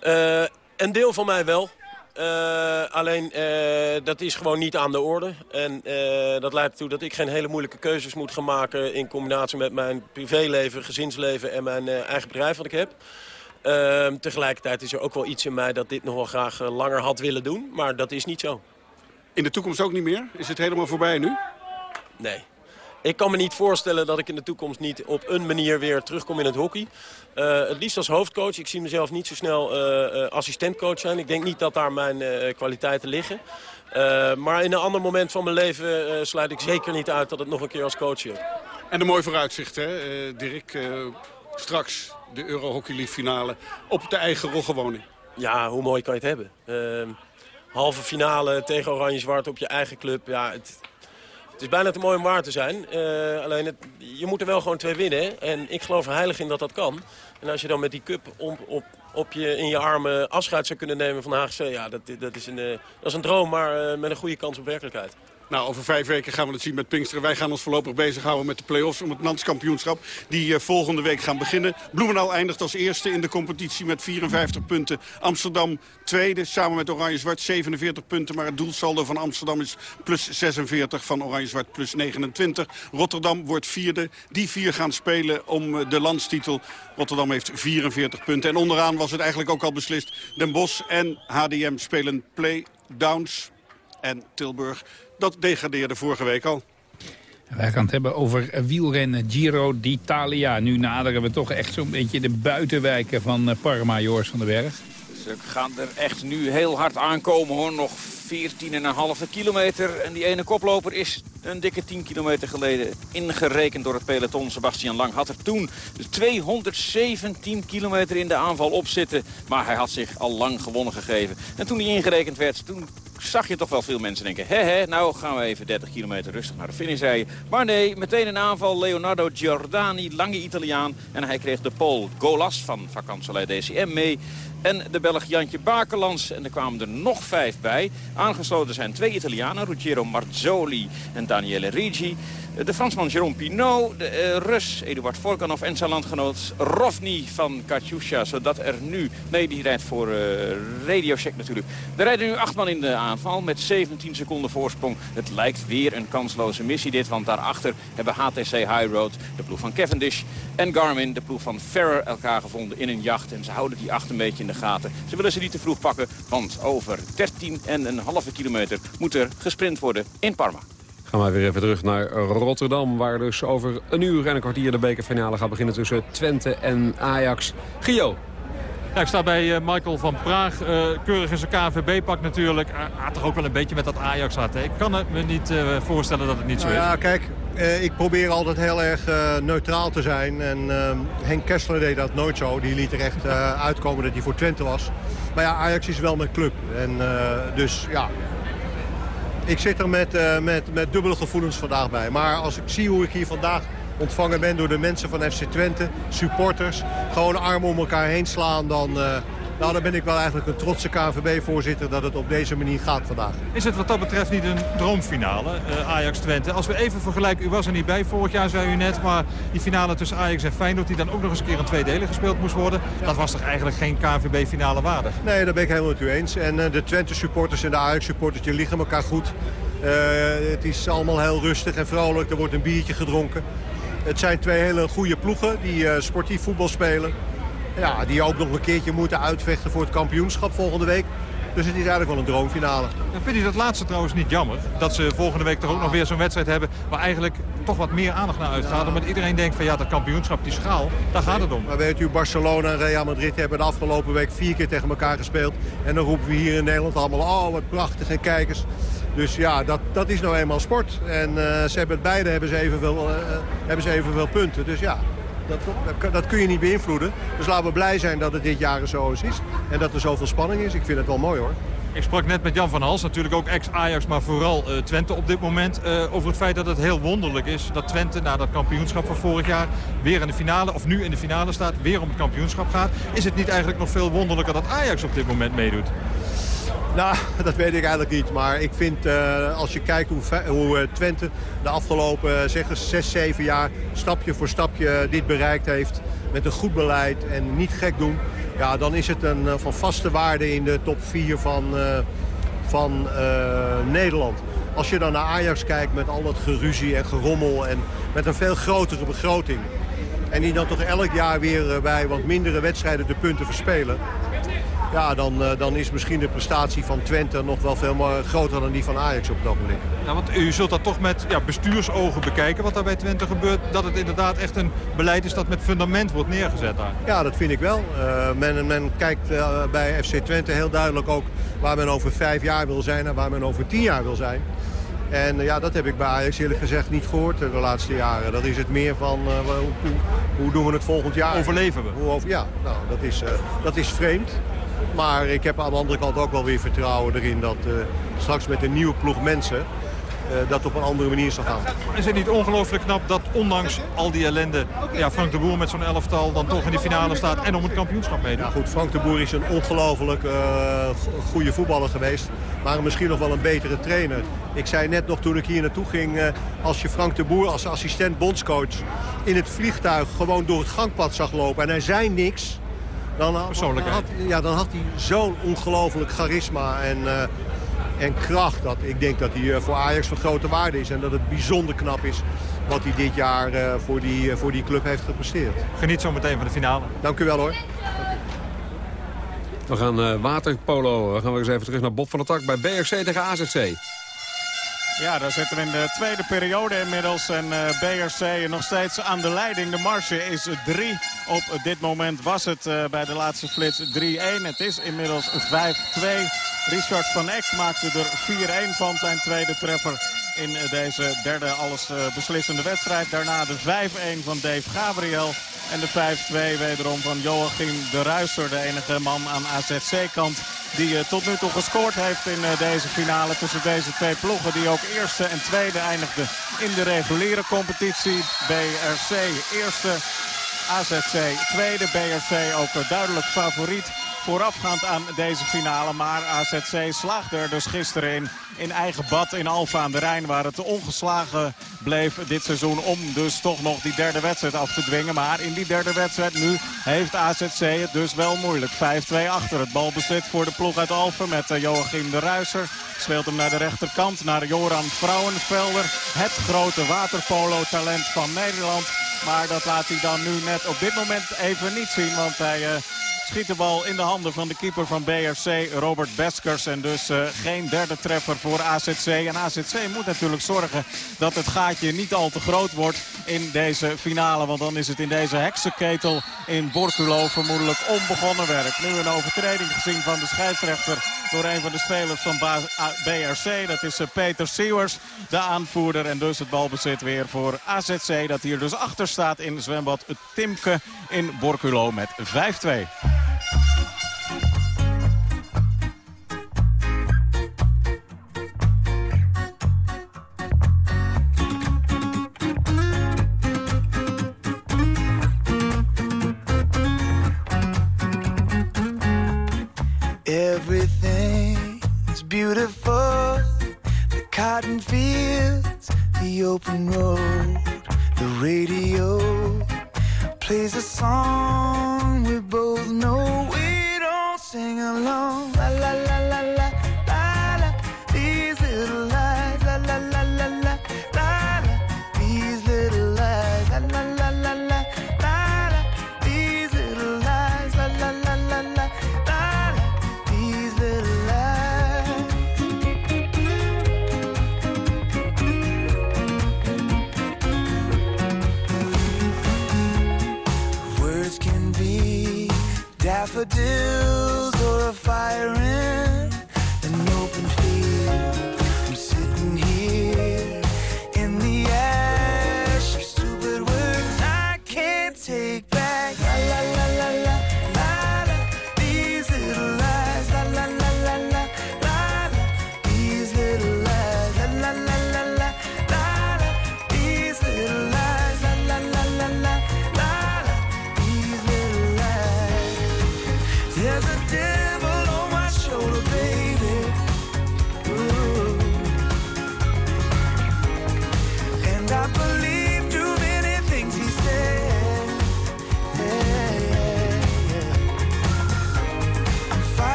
Eh, een deel van mij wel. Eh, alleen eh, dat is gewoon niet aan de orde. En eh, dat leidt ertoe dat ik geen hele moeilijke keuzes moet gaan maken... in combinatie met mijn privéleven, gezinsleven en mijn eigen bedrijf wat ik heb. Ehm, tegelijkertijd is er ook wel iets in mij dat dit nog wel graag langer had willen doen. Maar dat is niet zo. In de toekomst ook niet meer? Is het helemaal voorbij nu? Nee. Ik kan me niet voorstellen dat ik in de toekomst niet op een manier weer terugkom in het hockey. Eh, het liefst als hoofdcoach. Ik zie mezelf niet zo snel eh, eh, assistentcoach zijn. Ik denk niet dat daar mijn kwaliteiten liggen. Maar in een ander moment van mijn leven sluit ik zeker niet uit dat het nog een keer als coach is. En een mooi vooruitzicht, hè, Dirk. straks de Euro Hockey League finale op de eigen roggewoning. Ja, hoe mooi kan je het hebben? Halve finale tegen Oranje-Zwart op je eigen club. Ja, het, het is bijna te mooi om waar te zijn. Eh, alleen, je moet er wel gewoon twee winnen. En ik geloof heilig in dat dat kan. En als je dan met die cup op, op, op je, in je armen afscheid zou kunnen nemen van de HGC... Ja, dat, dat, is, een, eh, dat is een droom, maar eh, met een goede kans op werkelijkheid. Nou, over vijf weken gaan we het zien met Pinksteren. Wij gaan ons voorlopig bezighouden met de play-offs om het landskampioenschap. Die eh, volgende week gaan beginnen. Bloemendaal eindigt als eerste in de competitie met 54 punten. Amsterdam tweede, samen met Oranje-Zwart 47 punten. Maar het doelsaldo van Amsterdam is plus 46, van Oranje-Zwart plus 29. Rotterdam wordt vierde. Die vier gaan spelen om eh, de landstitel. Rotterdam heeft 44 punten. En onderaan was het eigenlijk ook al beslist. Den Bosch en HDM spelen play-downs. En Tilburg, dat degradeerde vorige week al. Wij gaan het hebben over wielrennen Giro d'Italia. Nu naderen we toch echt zo'n beetje de buitenwijken van eh, Parma, Joris van den Berg. Ze gaan er echt nu heel hard aankomen hoor. Nog 14,5 kilometer. En die ene koploper is een dikke 10 kilometer geleden ingerekend door het peloton. Sebastian Lang had er toen 217 kilometer in de aanval op zitten. Maar hij had zich al lang gewonnen gegeven. En toen hij ingerekend werd, toen zag je toch wel veel mensen denken... hè hè, nou gaan we even 30 kilometer rustig naar de finish rijden. Maar nee, meteen een aanval. Leonardo Giordani, lange Italiaan. En hij kreeg de Pool Golas van Vakansolei DCM mee. En de Belg Jantje Bakelands. En er kwamen er nog vijf bij. Aangesloten zijn twee Italianen, Ruggiero Marzoli en Daniele Rigi. De Fransman Jérôme Pinot, de eh, Rus Eduard Volkanov en zijn landgenoot Rovni van Katyusha. Zodat er nu, nee die rijdt voor uh, Radiocheck natuurlijk. Er rijden nu acht man in de aanval met 17 seconden voorsprong. Het lijkt weer een kansloze missie dit, want daarachter hebben HTC High Road, de ploeg van Cavendish en Garmin, de ploeg van Ferrer, elkaar gevonden in een jacht. En ze houden die acht een beetje in de gaten. Ze willen ze niet te vroeg pakken, want over 13 en een halve kilometer moet er gesprint worden in Parma. Gaan we weer even terug naar Rotterdam, waar dus over een uur en een kwartier de bekerfinale gaat beginnen tussen Twente en Ajax. Gio. Ja, ik sta bij eh, Michael van Praag, uh, keurig in zijn KNVB-pak natuurlijk. Uh, had toch ook wel een beetje met dat Ajax had. Hè? Ik kan het me niet uh, voorstellen dat het niet zo nou is. Ja, kijk, ik probeer altijd heel erg neutraal te zijn. En Henk Kessler deed dat nooit zo. Die liet er echt uitkomen dat hij voor Twente was. Maar ja, Ajax is wel mijn club. En dus ja, ik zit er met, uh, met, met dubbele gevoelens vandaag bij. Maar als ik zie hoe ik hier vandaag ontvangen ben door de mensen van FC Twente, supporters, gewoon armen om elkaar heen slaan, dan, uh, nou, dan ben ik wel eigenlijk een trotse KNVB-voorzitter dat het op deze manier gaat vandaag. Is het wat dat betreft niet een droomfinale, uh, Ajax-Twente? Als we even vergelijken, u was er niet bij vorig jaar, zei u net, maar die finale tussen Ajax en Feyenoord, die dan ook nog eens een keer in twee delen gespeeld moest worden, ja. dat was toch eigenlijk geen KNVB-finale waardig? Nee, daar ben ik helemaal met u eens. En uh, de Twente-supporters en de Ajax-supporters, die liggen elkaar goed. Uh, het is allemaal heel rustig en vrolijk, er wordt een biertje gedronken. Het zijn twee hele goede ploegen die sportief voetbal spelen. Ja, die ook nog een keertje moeten uitvechten voor het kampioenschap volgende week. Dus het is eigenlijk wel een droomfinale. Dan vind je dat laatste trouwens niet jammer? Dat ze volgende week toch ook nog weer zo'n wedstrijd hebben... waar eigenlijk toch wat meer aandacht naar uitgaat. Omdat iedereen denkt van ja, dat kampioenschap, die schaal, daar gaat het om. Maar weet u, Barcelona en Real Madrid hebben de afgelopen week vier keer tegen elkaar gespeeld. En dan roepen we hier in Nederland allemaal, oh wat prachtig en kijkers. Dus ja, dat, dat is nou eenmaal sport. En uh, ze hebben beide hebben ze, evenveel, uh, hebben ze evenveel punten. Dus ja, dat, dat, kun je niet beïnvloeden. Dus laten we blij zijn dat het dit jaar zo is. En dat er zoveel spanning is. Ik vind het wel mooi hoor. Ik sprak net met Jan van Hals, natuurlijk ook ex-Ajax, maar vooral uh, Twente op dit moment. Uh, over het feit dat het heel wonderlijk is dat Twente na dat kampioenschap van vorig jaar weer in de finale, of nu in de finale staat, weer om het kampioenschap gaat. Is het niet eigenlijk nog veel wonderlijker dat Ajax op dit moment meedoet? Nou, dat weet ik eigenlijk niet. Maar ik vind, uh, als je kijkt hoe, hoe uh, Twente de afgelopen uh, zeg eens 6, 7 jaar stapje voor stapje dit bereikt heeft. Met een goed beleid en niet gek doen. Ja, dan is het een van vaste waarde in de top 4 van, van Nederland. Als je dan naar Ajax kijkt met al dat geruzie en gerommel en met een veel grotere begroting. En die dan toch elk jaar weer bij wat mindere wedstrijden de punten verspelen ja, dan, uh, dan is misschien de prestatie van Twente nog wel veel meer groter dan die van Ajax op dat moment. Ja, want u zult dat toch met ja, bestuursogen bekijken wat daar bij Twente gebeurt. Dat het inderdaad echt een beleid is dat met fundament wordt neergezet daar. Ja, dat vind ik wel. Uh, men, men kijkt uh, bij FC Twente heel duidelijk ook waar men over vijf jaar wil zijn en waar men over tien jaar wil zijn. En ja, dat heb ik bij Ajax eerlijk gezegd niet gehoord de laatste jaren. Dat is het meer van hoe, hoe, doen we het volgend jaar? Overleven we? Hoe over, ja, nou, dat is, dat is vreemd. Maar ik heb aan de andere kant ook wel weer vertrouwen erin dat eh, straks met een nieuwe ploeg mensen eh, dat op een andere manier zal gaan. Is het niet ongelooflijk knap dat ondanks al die ellende... Ja, Frank de Boer met zo'n elftal dan toch in de finale staat en om het kampioenschap meedoet? Ja, goed, Frank de Boer is een ongelooflijk eh, go- goede voetballer geweest. Maar misschien nog wel een betere trainer. Ik zei net nog toen ik hier naartoe ging... als je Frank de Boer als assistent bondscoach in het vliegtuig gewoon door het gangpad zag lopen... en hij zei niks... Dan, had- Persoonlijkheid. had, ja, dan had hij zo'n ongelooflijk charisma en, eh, en kracht. Dat ik denk dat hij eh, voor Ajax van grote waarde is. En dat het bijzonder knap is wat hij dit jaar eh, voor, die, voor die club heeft gepresteerd. Geniet zo meteen van de finale. Dank u wel hoor. We gaan eh, waterpolo. We gaan weer eens even terug naar Bob van der Tak bij BRC tegen AZC. Ja, daar zitten we in de tweede periode inmiddels. En eh, BRC nog steeds aan de leiding. De marge is 3. Op dit moment was het eh, bij de laatste flits 3-1. Het is inmiddels 5-2. Richard van Eck maakte er 4-1 van zijn tweede treffer in deze derde alles eh, wedstrijd. Daarna de 5-1 van Dave Gabriel. En de 5-2 wederom van Joachim de Ruiser, de enige man aan AZC-kant... die eh, tot nu toe gescoord heeft in eh, deze finale tussen deze twee ploegen... die ook eerste en tweede eindigden in de reguliere competitie. BRC eerste, AZC tweede, BRC ook duidelijk favoriet voorafgaand aan deze finale. Maar AZC slaagde er dus gisteren in, in eigen bad in Alfa aan de Rijn... waar het ongeslagen bleef dit seizoen om dus toch nog die derde wedstrijd af te dwingen. Maar in die derde wedstrijd nu heeft AZC het dus wel moeilijk. 5-2 achter het balbezit voor de ploeg uit Alphen met eh, Joachim de Ruiser. Speelt hem naar de rechterkant, naar Joran Vrouwenvelder. Het grote waterpolo-talent van Nederland. Maar dat laat hij dan nu net op dit moment even niet zien, want hij... eh, Schiet de bal in de handen van de keeper van BRC, Robert Beskers. En dus eh, geen derde treffer voor AZC. En AZC moet natuurlijk zorgen dat het gaatje niet al te groot wordt in deze finale. Want dan is het in deze heksenketel in Borculo vermoedelijk onbegonnen werk. Nu een overtreding gezien van de scheidsrechter door een van de spelers van BRC. Dat is eh, Peter Sewers, de aanvoerder. En dus het balbezit weer voor AZC. Dat hier dus achter staat in zwembad Timke in Borculo met 5-2. Everything's beautiful. The cotton fields, the open road, the radio plays a song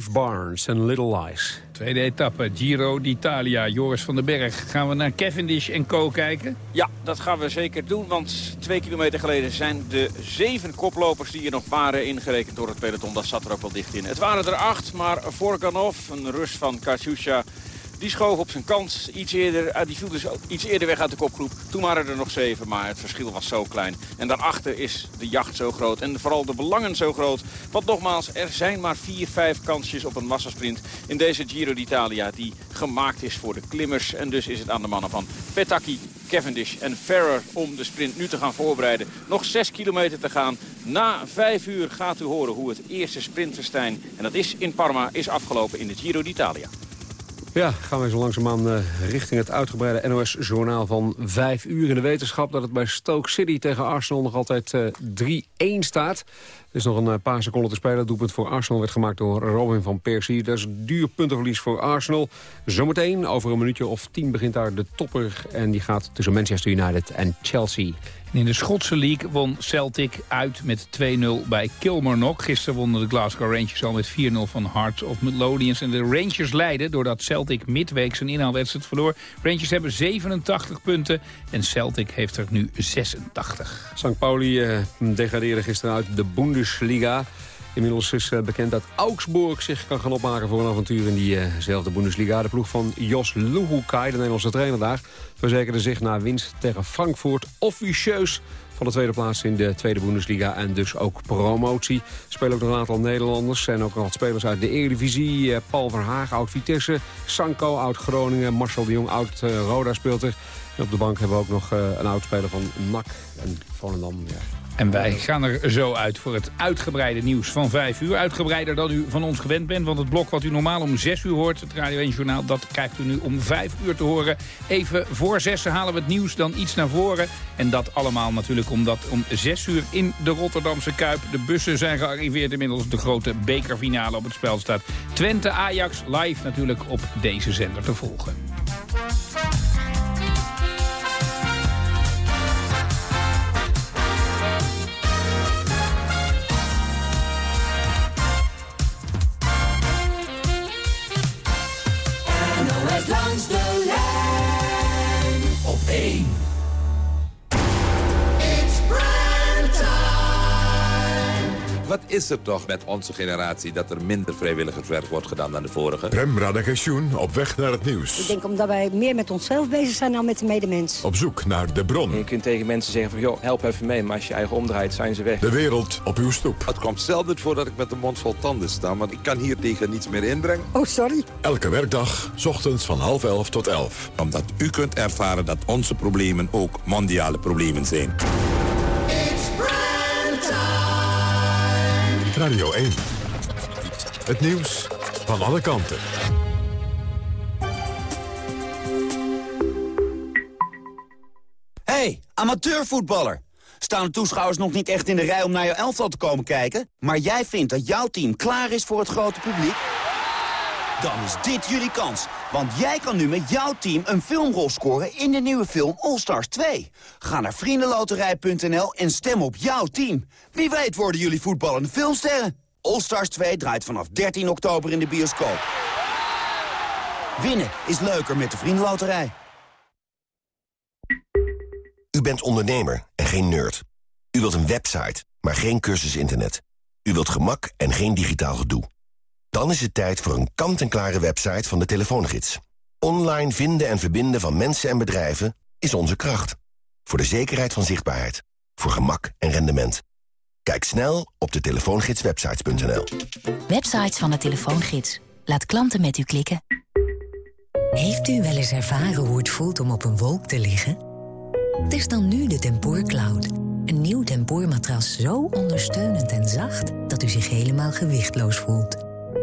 Dave Barnes en Little Lies. Tweede etappe, Giro d'Italia. Joris van den Berg. Gaan we naar Cavendish en Co kijken? Ja, dat gaan we zeker doen, want twee kilometer geleden zijn de zeven koplopers die er nog waren ingerekend door het peloton. Dat zat er ook wel dicht in. Het waren er acht, maar Vorganov, een Rus van Katusha, die schoof op zijn kant iets eerder. eh, die viel dus iets eerder weg uit de kopgroep. Toen waren er nog zeven, maar het verschil was zo klein. En daarachter is de jacht zo groot. En vooral de belangen zo groot. Want nogmaals, er zijn maar vier, vijf kansjes op een massasprint in deze Giro d'Italia. Die gemaakt is voor de klimmers. En dus is het aan de mannen van Petacchi, Cavendish en Ferrer om de sprint nu te gaan voorbereiden. Nog zes kilometer te gaan. Na vijf uur gaat u horen hoe het eerste sprintfestijn, en dat is in Parma, is afgelopen in de Giro d'Italia. Ja, gaan we zo langzaamaan uh, richting het uitgebreide NOS-journaal van 5 uur. In de wetenschap dat het bij Stoke City tegen Arsenal nog altijd uh, 3-1 staat. Er is nog een uh, paar seconden te spelen. Het doelpunt voor Arsenal werd gemaakt door Robin van Persie. Dat is een duur puntenverlies voor Arsenal. Zometeen, over een minuutje of tien, begint daar de topper. En die gaat tussen Manchester United en Chelsea. In de Schotse League won Celtic uit met 2-0 bij Kilmarnock. Gisteren wonnen de Glasgow Rangers al met 4-0 van Hearts of Midlothians. En de Rangers leiden doordat Celtic midweek zijn inhaalwedstrijd verloor. Rangers hebben 87 punten en Celtic heeft er nu 86. St. Pauli uh, degradeerde gisteren uit de Bundesliga. Inmiddels is uh, bekend dat Augsburg zich kan gaan opmaken voor een avontuur in diezelfde uh Bundesliga. De ploeg van Jos Luhukai, de Nederlandse trainer daar, verzekerde zich na winst tegen Frankfurt officieus van de tweede plaats in de tweede Bundesliga en dus ook promotie. Er spelen ook nog een aantal Nederlanders en ook nog wat spelers uit de Eredivisie. Uh, Paul Verhaag, oud-Vitesse, Sanko, oud-Groningen, Marcel de Jong, oud-Roda speelt er. En op de bank hebben we ook nog een oud-speler van NAC en Volendam. Ja. En wij gaan er zo uit voor het uitgebreide nieuws van 5 uur. Uitgebreider dan u van ons gewend bent. Want het blok wat u normaal om 6 uur hoort, het Radio 1 Journaal... dat krijgt u nu om 5 uur te horen. Even voor 6 halen we het nieuws dan iets naar voren. En dat allemaal natuurlijk omdat om 6 uur in de Rotterdamse Kuip... de bussen zijn gearriveerd inmiddels de grote bekerfinale op het spel staat. Twente-Ajax live natuurlijk op deze zender te volgen. De lijn Wat is er toch met onze generatie dat er minder vrijwilligerswerk wordt gedaan dan de vorige? Rem Radagensjoen op weg naar het nieuws. Ik denk omdat wij meer met onszelf bezig zijn dan met de medemens. Op zoek naar de bron. Je kunt tegen mensen zeggen van, joh, help even mee. Maar als je eigen omdraait, zijn ze weg. De wereld op uw stoep. Het komt zelden voor dat ik met de mond vol tanden sta. Want ik kan hier tegen niets meer inbrengen. Oh, sorry. Elke werkdag, s ochtends van half elf tot elf. Omdat u kunt ervaren dat onze problemen ook mondiale problemen zijn. Radio 1. Het nieuws van alle kanten. Hey, amateurvoetballer. Staan de toeschouwers nog niet echt in de rij om naar jouw elftal te komen kijken? Maar jij vindt dat jouw team klaar is voor het grote publiek? Dan is dit jullie kans. Want jij kan nu met jouw team een filmrol scoren in de nieuwe film All Stars 2. Ga naar vriendenloterij.nl en stem op jouw team. Wie weet worden jullie voetballende filmsterren. All Stars 2 draait vanaf 13 oktober in de bioscoop. Winnen is leuker met de Vriendenloterij. U bent ondernemer en geen nerd. U wilt een website, maar geen cursus internet. U wilt gemak en geen digitaal gedoe. Dan is het tijd voor een kant-en-klare website van de Telefoongids. Online vinden en verbinden van mensen en bedrijven is onze kracht. Voor de zekerheid van zichtbaarheid. Voor gemak en rendement. Kijk snel op de telefoongidswebsites.nl. Websites van de Telefoongids. Laat klanten met u klikken. Heeft u wel eens ervaren hoe het voelt om op een wolk te liggen? Het is dan nu de Tempoor Cloud. Een nieuw tempoormatras zo ondersteunend en zacht... dat u zich helemaal gewichtloos voelt.